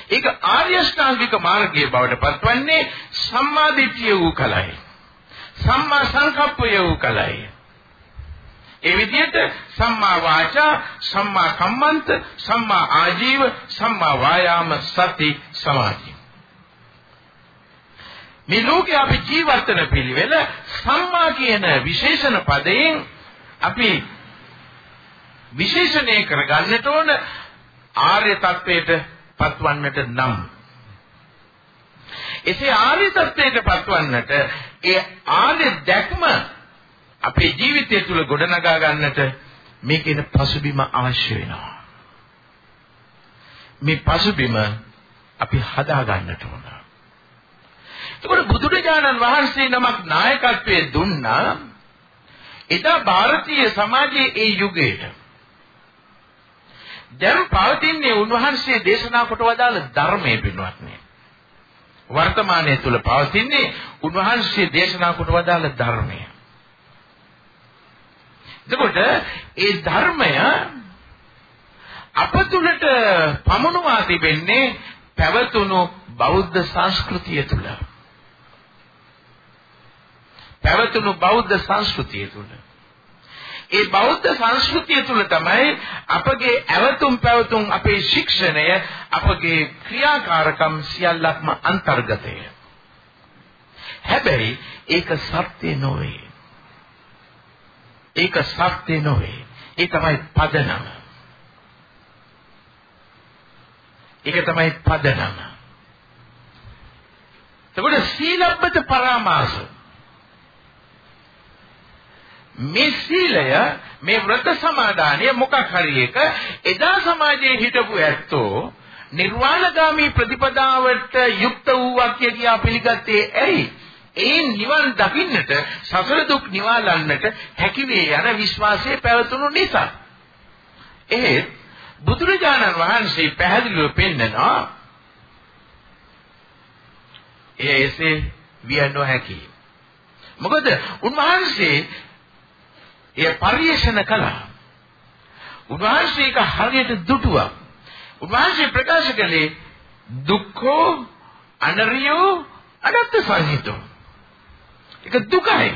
ඒක ආර්ය ශ්‍රාන්තික මාර්ගයේ බවට පත්වන්නේ සම්මා දිට්ඨිය වූ කලයි. සම්මා සංකප්පය වූ කලයි. ඒ විදිහට සම්මා වාචා, සම්මා කම්මන්ත, සම්මා ආජීව, සම්මා වායාම, සති, සමාධි. මේ ලෝකේ අපි ජීවර්තන පිළිවෙල සම්මා කියන විශේෂණ පදයෙන් අපි විශේෂණය කරගන්නට ඕන ආර්ය තත්වයට පත්වන්නට නම් එසේ ආර්ය තත්වයට පත්වන්නට ඒ ආර්ය දැක්ම අපේ ජීවිතය තුළ ගොඩනගා ගන්නට මේකේන පසුබිම අවශ්‍ය වෙනවා මේ පසුබිම අපි හදා ගන්නට ඕන එතකොට බුදුරජාණන් වහන්සේ නමක් නායකත්වයේ දුන්නා එදා ಭಾರತೀಯ සමාජයේ ඒ යුගයට දැන් පවතින්නේ උන්වහන්සේ දේශනා කොට වදාළ ධර්මයේ පින්වත්නි. වර්තමානයේ තුල පවතින්නේ උන්වහන්සේ දේශනා කොට වදාළ ධර්මය. එතකොට ඒ ධර්මය අප තුළට පමුණුවා තිබෙන්නේ පැවතුණු බෞද්ධ සංස්කෘතිය තුළ. පැවතුණු බෞද්ධ සංස්කෘතිය තුළ. ඒ බෞද්ධ සංස්කෘතිය තුළ තමයි අපගේ ඇවතුම් පැවතුම් අපේ ශික්ෂණය අපගේ ක්‍රියාකාරකම් සියල්ලක්ම අන්තර්ගතය. හැබැයි ඒක සත්‍ය නොවේ. ඒක සත්‍ය නොවේ. ඒ තමයි පදනම. ඒක තමයි පදනම. එතකොට සීලබ්බත පරාමාස මේ සීලය මේ ව්‍රත සමාදානය මොකක් හරි එක එදා සමාජයේ හිටපු ඇත්තෝ නිර්වාණගාමී ප්‍රතිපදාවට යුක්ත වූවක් කියා පිළිගත්තේ ඇයි? ඒ නිවන් දකින්නට සසර දුක් නිවාලන්නට හැකිවේ යන විශ්වාසයේ පැවතුණු නිසා. එහෙත් බුදුරජාණන් වහන්සේ පැහැදිලිව පෙන්නනවා ඒ එසේ විය නොහැකි. මොකද උන්වහන්සේ එය පරිේශන කළා. උන්වහන්සේ ඒක හරියට දුටුවා. උන්වහන්සේ ප්‍රකාශ කළේ දුක්ඛෝ අනරියෝ අනත්ත සංහිතෝ. ඒක දුකයි.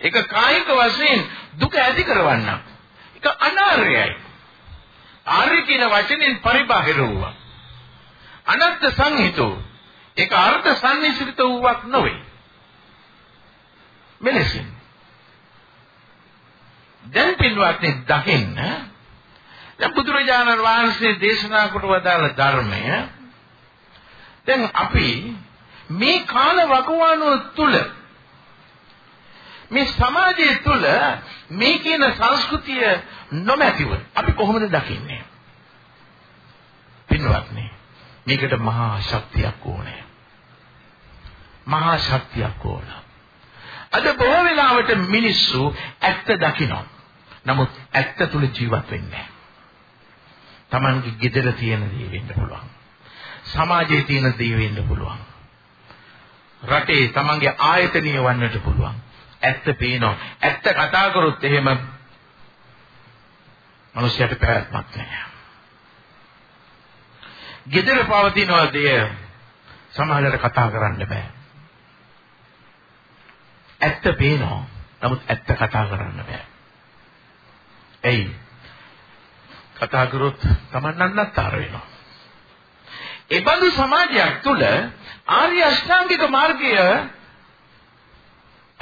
ඒක කායික වශයෙන් දුක ඇති කරවන්නක්. ඒක අනාර්යයි. ආර්ය කියන වචنين පරිබාහිර වූවා. අනත්ත් සංහිතෝ. ඒක අර්ථ සංනිසිත වූවක් නොවේ. මෙලෙසින් දැන් පින්වත්නි දකින්න දැන් බුදුරජාණන් වහන්සේ දේශනා කොට වදාළ ධර්මය දැන් අපි මේ කාල වකවානුව තුළ මේ සමාජය තුල මේ කියන සංස්කෘතිය නොමැතිව අපි කොහොමද දකින්නේ? පින්වත්නි මේකට මහා ශක්තියක් ඕනේ. මහා ශක්තියක් ඕන. අද බොහෝ වෙලාවට මිනිස්සු ඇත්ත දකිනවා. නමුත් ඇත්ත තුල ජීවත් වෙන්නේ නැහැ. Tamanගේ gedara තියෙන දේ වෙන්න පුළුවන්. සමාජයේ තියෙන දේ වෙන්න පුළුවන්. රටේ Tamanගේ ආයතනීය වන්නට පුළුවන්. ඇත්ත පේනවා. ඇත්ත කතා කරොත් එහෙම මිනිස්යාට පැවැත්මක් නැහැ. gedara පවතිනවා දෙය සමාජයට කතා කරන්න බෑ. ඇත්ත පේනවා. නමුත් ඇත්ත කතා කරන්න බෑ. එයි කතා කරොත් Taman නන්නත්තර වෙනවා. ඒ බඳු සමාජයක් තුළ ආර්ය අෂ්ටාංගික මාර්ගය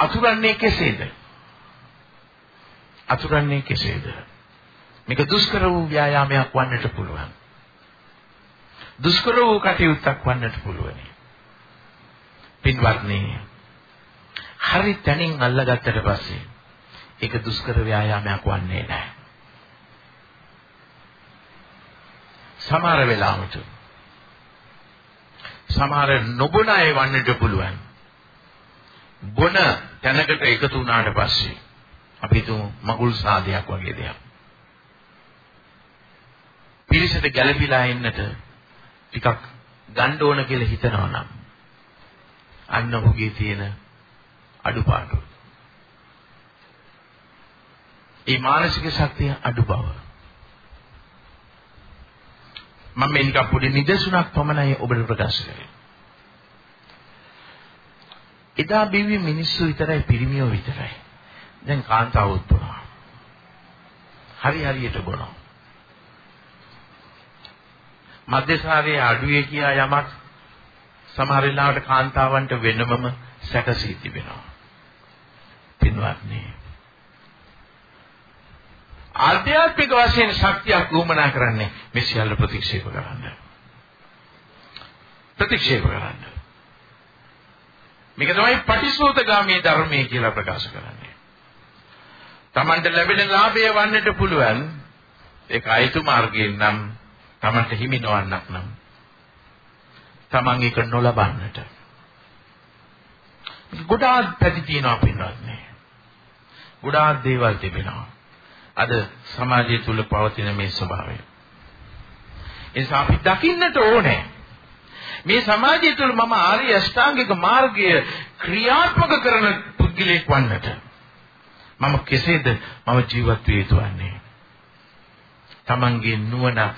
අතුරන්නේ කෙසේද? අතුරන්නේ කෙසේද? මේක දුෂ්කර වූ ව්‍යායාමයක් වන්නට පුළුවන්. දුෂ්කර වූ කටයුත්තක් වන්නට පුළුවන්. පින්වත්නි හරි තැනින් අල්ලගත්තට පස්සේ ඒක දුෂ්කර ව්‍යායාමයක් වන්නේ නැහැ. සමහර වෙලාවට සමහර නොබොන අය වන්නට පුළුවන්. බොන තැනකට එකතු වුණාට පස්සේ අපි තුමු මගුල් සාදයක් වගේ දෙයක්. පිරිසට ගැළපීලා ඉන්නට ටිකක් ගන්න ඕන කියලා හිතනවා නම් අන්න ඔහුගේ තියෙන අඩුපාඩු. ඒ මානසික ශක්තිය අඩු බව. මම මේක පොඩි නිදසුනක් පමණයි ඔබට ප්‍රකාශ කරේ. එදා බිව්වේ මිනිස්සු විතරයි පිරිමියෝ විතරයි. දැන් කාන්තාවොත් බොනවා. හරි හරියට බොනවා. මධ්‍යසාරයේ අඩුවේ කියා යමක් සමහර වෙලාවට කාන්තාවන්ට වෙනමම සැකසී තිබෙනවා. පින්වත්නි ආධ්‍යාත්මික වශයෙන් ශක්තියක් උමනා කරන්නේ මේ සියල්ල ප්‍රතික්ෂේප කරන්න. ප්‍රතික්ෂේප කරන්න. මේක තමයි පටිසෝතගාමී ධර්මයේ කියලා ප්‍රකාශ කරන්නේ. Tamanට ලැබෙන ලාභය වන්නට පුළුවන් ඒක අයිතු මාර්ගයෙන් නම් Tamanට හිමි නොවන්නක් නම් Taman ඒක නොලබන්නට. ගොඩාක් පැති තියෙනවා පින්වත්නි. ගොඩාක් දේවල් තිබෙනවා. අද සමාජය තුල පවතින මේ ස්වභාවය. ඒ නිසා අපි දකින්නට ඕනේ මේ සමාජය තුළ මම ආර්ය අෂ්ටාංගික මාර්ගය ක්‍රියාත්මක කරන පුද්ගලයෙක් වන්නට මම කෙසේද මම ජීවත් විය යුතු වන්නේ? Tamange නුවණත්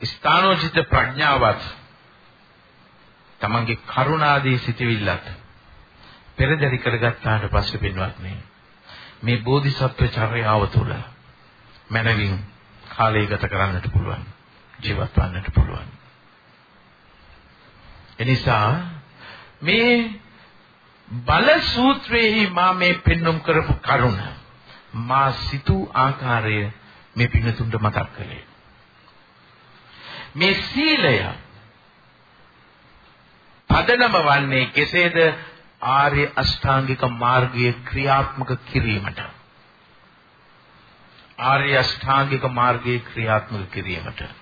ස්ථානෝචිත ප්‍රඥාවත් Tamange කරුණාදී සිටවිල්ලත් පෙරදරි කරගත්තාට පස්සේ පින්වත්නි මේ බෝධිසත්ව චර්යාව තුළ මනවින් කාලය ගත කරන්නට පුළුවන් ජීවත් වන්නට පුළුවන්. එනිසා මේ බල සූත්‍රයේහි මා මේ පෙන්눔 කරපු කරුණ මා සිතූ ආකාරය මේ පින්නතුන්ට මතක් කළේ. මේ සීලය පදනම වන්නේ කෙසේද? ආර්ය අෂ්ටාංගික මාර්ගයේ ක්‍රියාත්මක කිරීමට. ආර්ය අෂ්ටාංගික මාර්ගයේ ක්‍රියාත්මක කිරීමට.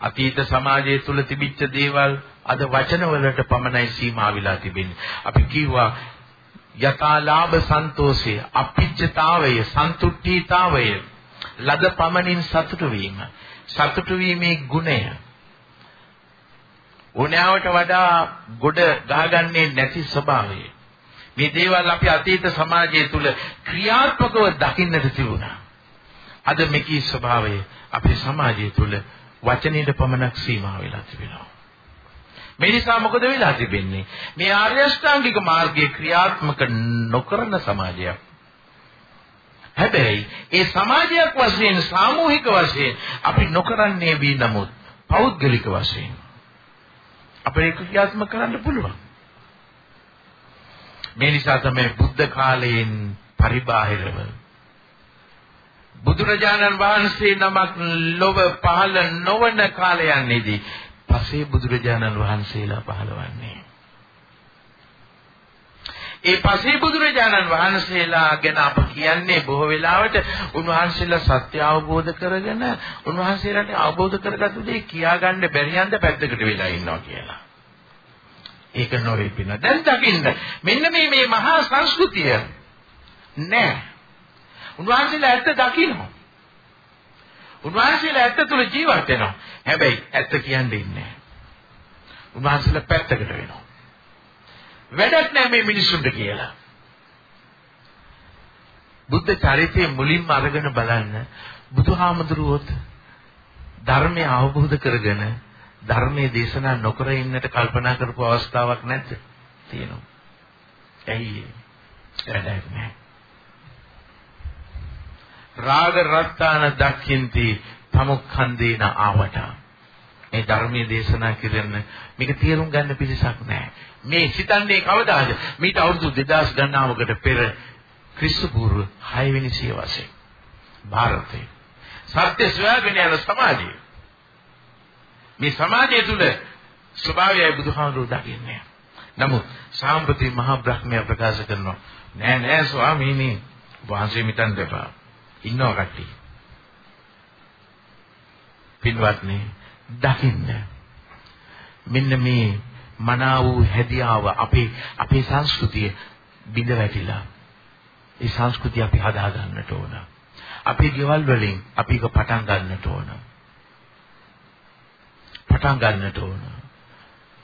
අතීත සමාජය තුල තිබිච්ච දේවල් අද වචන වලට පමණයි සීමා වෙලා තිබෙන්නේ. අපි කිව්වා යථාලාභ සන්තෝෂය, අපිච්චතාවය, සන්තුට්ඨීතාවය, ලද පමණින් සතුටු වීම, සතුටු වීමේ ගුණය. ඕනෑවට වඩා ගොඩ ගහගන්නේ නැති ස්වභාවය. මේ දේවල් අපි අතීත සමාජය තුල ක්‍රියාත්මකව දකින්නට තිබුණා. අද මේකී ස්වභාවය අපේ සමාජය තුල වචනයට පමණක් සීමා වෙලා තිබෙනවා. මේ නිසා මොකද වෙලා තිබෙන්නේ? මේ ආර්ය අෂ්ටාංගික මාර්ගයේ ක්‍රියාත්මක නොකරන සමාජයක්. හැබැයි ඒ සමාජයක් වශයෙන් සාමූහික වශයෙන් අපි නොකරන්නේ වී නමුත් පෞද්ගලික වශයෙන් අපේ ක්‍රියාත්මක කරන්න පුළුවන්. මේ නිසා තමයි බුද්ධ කාලයෙන් පරිබාහිරව බුදුරජාණන් වහන්සේ නමක් ලොව පහළ නොවන කාලයන්ෙහිදී පසේ බුදුරජාණන් වහන්සේලා පහළවන්නේ. ඒ පසේ බුදුරජාණන් වහන්සේලා ගැන අප කියන්නේ බොහෝ වෙලාවට උන්වහන්සේලා සත්‍ය අවබෝධ කරගෙන උන්වහන්සේලාට අවබෝධ කරගත්තු දේ කියාගන්න බැරි හන්ද පැත්තකට වෙලා ඉන්නවා කියලා. ඒක නොවේ පින. දැන් දකින්න මෙන්න මේ මේ මහා සංස්කෘතිය නෑ. උන්වහන්සේලා ඇත්ත දකින්න. උන්වහන්සේලා ඇත්ත තුල ජීවත් වෙනවා. හැබැයි ඇත්ත කියන්නේ නැහැ. උන්වහන්සේලා පැත්තකට වෙනවා. වැඩක් නැහැ මේ මිනිසුන්ට කියලා. බුද්ධ චරිතයේ මුලින්ම අරගෙන බලන්න බුදුහාමුදුරුවෝත් ධර්මය අවබෝධ කරගෙන ධර්මයේ දේශනා නොකර ඉන්නට කල්පනා කරපු අවස්ථාවක් නැද්ද? තියෙනවා. ඇයි වැඩක් නැහැ. රාග රත්තාන දක්ඛින්ති තමුක්ඛන්දේන ආවට. මේ ධර්මයේ දේශනා කිරෙන්න මේක තේරුම් ගන්න පිළිසක් නැහැ. මේ සිතන්නේ කවදාද? මීට අවුරුදු 2000 ගණනාවකට පෙර ක්‍රිස්තු පූර්ව 6 වෙනි සියවසේ ಭಾರತයේ සත්‍ය සොයාගෙන යන සමාජය මේ සමාජය තුල ස්වභාවයයි බුදුහාමුදුරුවෝ දකින්නේ. නමුත් සාම්ප්‍රති මහා බ්‍රහ්මයා ප්‍රකාශ කරනවා නෑ නෑ ස්වාමීනි වහන්සේ මිතන් දෙපා ඉන්නවා කට්ටිය. පින්වත්නි දකින්න මෙන්න මේ මනා වූ හැදියාව අපේ අපේ සංස්කෘතිය බිඳ වැටිලා ඒ සංස්කෘතිය අපි හදා ගන්නට ඕන. අපේ ගෙවල් වලින් අපි ඒක පටන් ගන්නට ඕන. පටන් ගන්නට ඕන.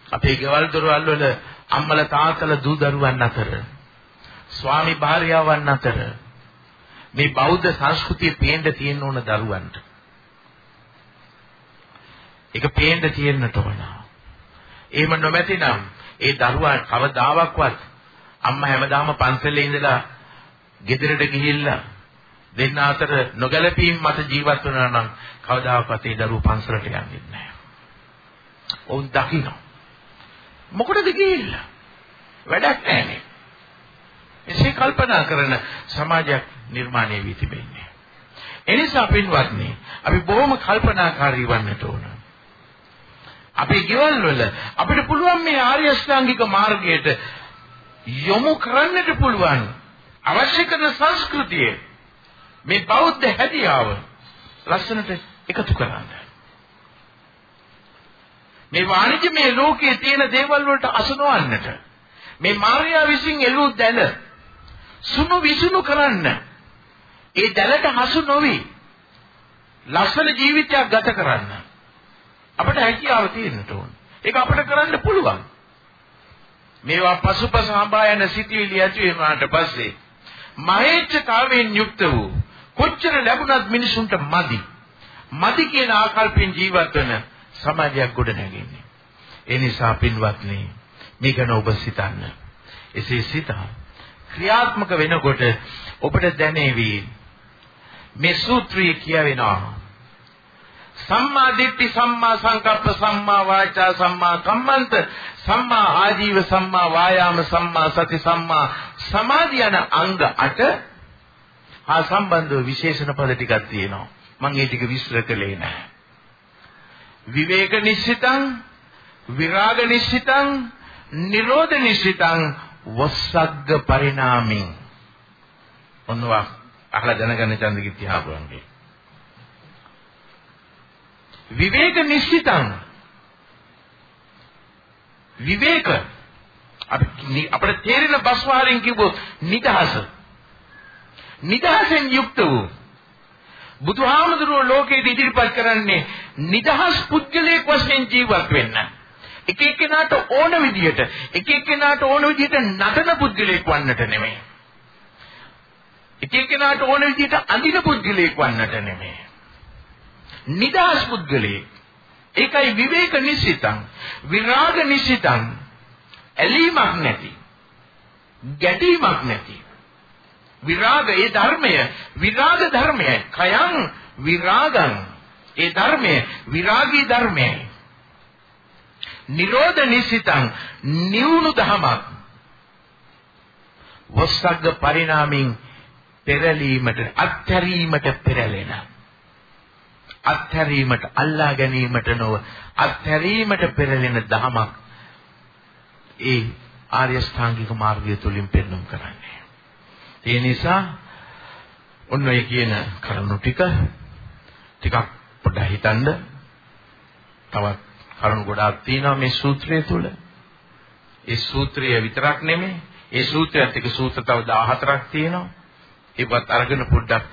අපේ ගෙවල් දොරවල් වල අම්මල තාත්තල දූ දරුවන් අතර ස්වාමි භාර්යාවන් අතර මේ බෞද්ධ සංස්කෘතිය පේන්න තියෙන්න ඕන දරුවන්ට. ඒක පේන්න තියෙන්නට ඕන. එහෙම නොමැතිනම් ඒ දරුවා කවදාවත් අම්මා හැමදාම පන්සලේ ඉඳලා ගෙදරට ගිහිල්ලා දෙන්න අතර නොගැලපීම් මත ජීවත් වෙනවා නම් කවදාකවත් ඒ දරුවෝ පන්සලට යන්නේ නැහැ. ඔවුන් දකින්න. මොකටද ගිහිල්ලා? වැඩක් නැහැ එසේ කල්පනා කරන සමාජයක් නිර්මාණය වී තිබෙන්නේ. එනිසා පින්වත්නි අපි බොහොම කල්පනාකාරී වන්නට ඕන. අපේ ගෙවල් වල අපිට පුළුවන් මේ ආර්ය අෂ්ටාංගික මාර්ගයට යොමු කරන්නට පුළුවන් අවශ්‍ය කරන සංස්කෘතිය මේ බෞද්ධ හැදියාව ලස්සනට එකතු කරන්න. මේ වාණිජමය ලෝකයේ තියෙන දේවල් වලට අසනවන්නට මේ මාර්යා විසින් එළූ දැල සුණු විසුණු කරන්න ඒ දැලට හසු නොවි ලස්සන ජීවිතයක් ගත කරන්න අපිට හැකියාව තියෙන්න ඕන. ඒක අපිට කරන්න පුළුවන්. මේවා පසුපස හඹා යන සිටිවිලි ඇති වුණාට පස්සේ මහේච්ඡතාවයෙන් යුක්ත වූ කොච්චර ලැබුණත් මිනිසුන්ට මදි. මදි කියන ආකල්පෙන් ජීවත් වෙන සමාජයක් ගොඩ නැගෙන්නේ. ඒ නිසා පින්වත්නි මේක නොබ සිතන්න. එසේ සිතා ක්‍රියාත්මක වෙනකොට ඔබට දැනේවි. මේ සූත්‍රය කියවෙනවා. සම්මා දිට්ඨි සම්මා සංකප්ප සම්මා වාචා සම්මා කම්මන්ත සම්මා ආජීව සම්මා වායාම සම්මා සති සම්මා සමාධි යන අංග 8 හා සම්බන්ධව විශේෂණ පද ටිකක් තියෙනවා. මම ඒ ටික විස්තර කළේ නැහැ. විවේක නිශ්චිතං විරාග නිශ්චිතං නිරෝධ නිශ්චිතං වස්සග්ග පරිණාමින් ඔන්නවා අහලා දැනගන්න චන්දකිත් තියාපුවන්ගේ විවේක නිශ්චිතං. විවේක. අපි අපිට තේරෙන බස් වහලින් කිව්වොත් නිදහස. නිදහසෙන් යුක්ත වූ. බුදුහාමුදුරුවෝ ලෝකෙට ඉදිරිපත් කරන්නේ නිදහස් පුද්ගලයෙක් වශයෙන් ජීවත් වෙන්න. එක එක්කෙනාට ඕන විදිහට එක එක්කෙනාට ඕන විදිහට නටන පුද්ගලයෙක් වන්නට නෙමෙයි. එක එක්කෙනාට ඕන විදිහට අඳින පුද්ගලයෙක් වන්නට නෙමෙයි. නිදාස් පුද්ගලයෙක්. ඒකයි විවේක නිසිතං විරාග නිසිතං ඇලීමක් නැති. ගැටීමක් නැති. විරාග ඒ ධර්මය විරාග ධර්මයයි. කයං විරාගං. ඒ ධර්මය විරාගී ධර්මයයි. නිරෝධ නිසිතං නිවුණු දහමක් වස්සග්ග පරිණාමයෙන් පෙරලීමට අත්හැරීමට පෙරලෙන අත්හැරීමට අල්ලා ගැනීමට නොව අත්හැරීමට පෙරලෙන දහමක් ඒ ආර්ය ශ්‍රාංගික මාර්ගය තුලින් පෙන්වුම් කරන්නේ. ඒ නිසා ඔන්න ඔය කියන කරුණු ටික ටිකක් පොඩ්ඩක් හිතන්න. තවත් කරුණු ගොඩාක් තියෙනවා මේ සූත්‍රය තුල. ඒ සූත්‍රය විතරක් නෙමෙයි. ඒ සූත්‍රයත් එක්ක සූත්‍ර තව 14ක් තියෙනවා. ඒවත් අරගෙන පොඩ්ඩක්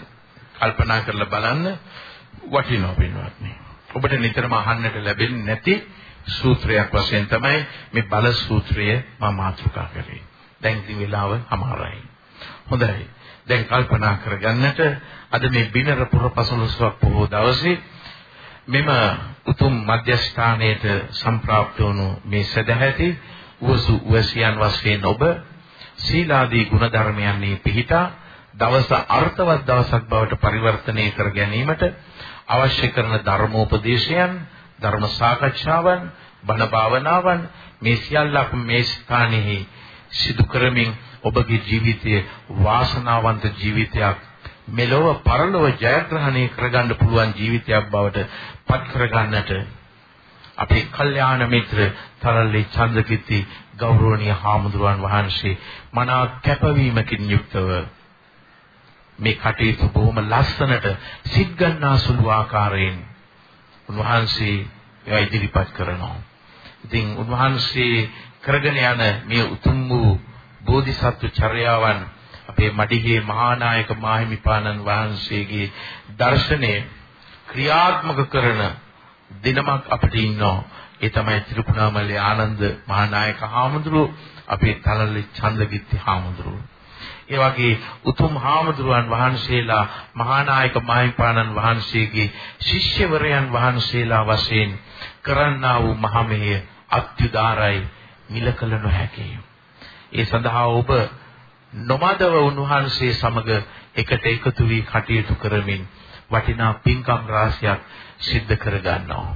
කල්පනා කරලා බලන්න වටිනවා පින්වත්නි. ඔබට නිතරම අහන්නට ලැබෙන්නේ නැති සූත්‍රයක් වශයෙන් තමයි මේ බල සූත්‍රය මම මාතෘකා කරේ. දැන් ඉතින් වෙලාව හමාරයි. හොඳයි. දැන් කල්පනා කරගන්නට අද මේ බිනර පුර පසළොස්වක් පොහොව දවසේ මෙම උතුම් මධ්‍යස්ථානයේට සම්ප්‍රාප්ත වුණු මේ සදැහැති උවසු උවසියන් වශයෙන් ඔබ සීලාදී ගුණධර්මයන්හි පිහිටා දවස අර්ථවත් දවසක් බවට පරිවර්තනය කර ගැනීමට අවශ්‍ය කරන ධර්මෝපදේශයන් ධර්ම සාකච්ඡාවන් බණ භාවනාවන් මේ සියල්ලක් මේ ස්ථානයේ සිදු කරමින් ඔබගේ ජීවිතයේ වාසනාවන්ත ජීවිතයක් මෙලොව පරලොව ජයග්‍රහණය කරගන්න පුළුවන් ජීවිතයක් බවට පත් කරගන්නට අපේ කල්යාණ මිත්‍ර තරල්ලේ චන්දකිත්ති ගෞරවනීය හාමුදුරුවන් වහන්සේ මනා කැපවීමකින් යුක්තව මේ කටයුතු බොහොම ලස්සනට සිත්ගන්නා සුළු ආකාරයෙන් උන්වහන්සේ ඒවා ඉදිරිපත් කරනවා. ඉතින් උන්වහන්සේ කරගෙන යන මේ උතුම් වූ බෝධිසත්ව චර්යාවන් අපේ මඩිගේ මහානායක මාහිමිපාණන් වහන්සේගේ දර්ශනය ක්‍රියාත්මක කරන දිනමක් අපිට ඉන්නවා. ඒ තමයි ත්‍රිකුණාමලේ ආනන්ද මහානායක හාමුදුරුවෝ අපේ තලලේ චන්දගිත්ති හාමුදුරුවෝ. ඒ වගේ උතුම් හාමුදුරුවන් වහන්සේලා මහානායක මාහිමිපාණන් වහන්සේගේ ශිෂ්‍යවරයන් වහන්සේලා වශයෙන් කරන්නා වූ මහමෙය අත්‍යුදාරයි මිලකල නොහැකියි. ඒ සඳහා ඔබ නොමදව උන්වහන්සේ සමග එකට එකතු වී කටයුතු කරමින් වටිනා පින්කම් රාශියක් සිද්ධ කර ගන්නවා.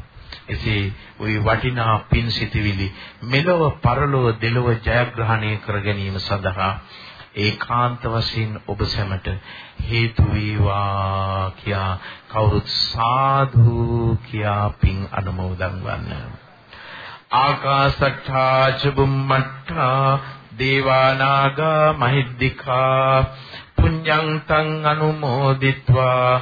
එසේ ওই වටිනා පින් සිටිවිලි මෙලව පරලොව දෙලොව ජයග්‍රහණය කර ගැනීම සඳහා ඒකාන්ත වශයෙන් ඔබ සැමට හේතු වේවා කියා කවුරුත් සාදු කියා පින් අනුමෝදන් වන්න. ආකාශට්ඨා චුම්මට්ඨා දේවානාගා මහිද්దికා පුඤ්ඤං තං අනුමෝදිත්වා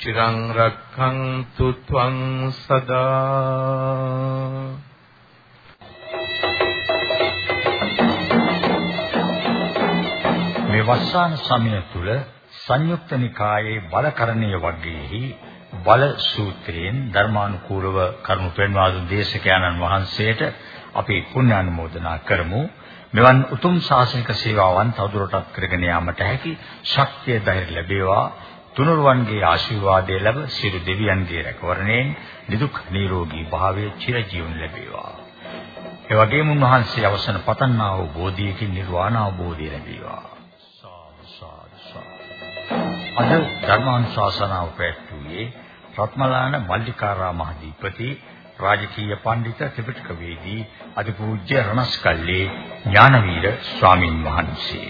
චිරං රක්ඛන්තු ත්වං සදා මේ වස්සාන සමය තුල සංයුක්ත නිකායේ බලකරණීය වර්ගයේහි බල සූත්‍රයෙන් ධර්මානුකූලව කරුණු පෙන්වා දුන් දේශකයන්න් වහන්සේට අපි පුණ්‍යානුමෝදනා කරමු. මෙවන් උතුම් ශාසනික සේවාවන් තවදුරටත් කරගෙන යාමට හැකි ශක්තිය ධෛර්ය ලැබේවා. තුනුරුවන්ගේ ආශිර්වාදය ලැබ සියලු දෙවියන්ගේ රැකවරණයෙන් නිදුක් නිරෝගී භාවයේ චිරජීවන ලැබේවා. ඒ වගේම උන්වහන්සේ අවසන පතන්නා වූ බෝධියකින් නිර්වාණ අවබෝධය ලැබේවා. අද ධර්මානුශාසනාව පැවැත්වුවේ රත්මලාන මල්ලිකාරාම මහදීපති රාජකීය පඬිත ත්‍රිපිටකවේදී අතිපූජ්‍ය රණස්කල්ලේ ඥානවීර ස්වාමින් වහන්සේ.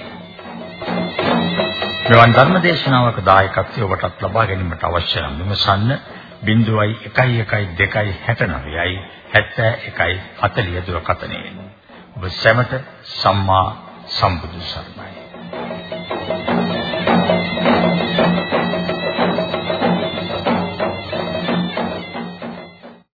මෙවන් ධර්මදේශනාවක දායකත්වය ඔබටත් ලබා ගැනීමට අවශ්‍ය නම් විමසන්න 011269යි 7140 දුරකථනයෙන්. ඔබ සැමට සම්මා සම්බුදු සරණයි.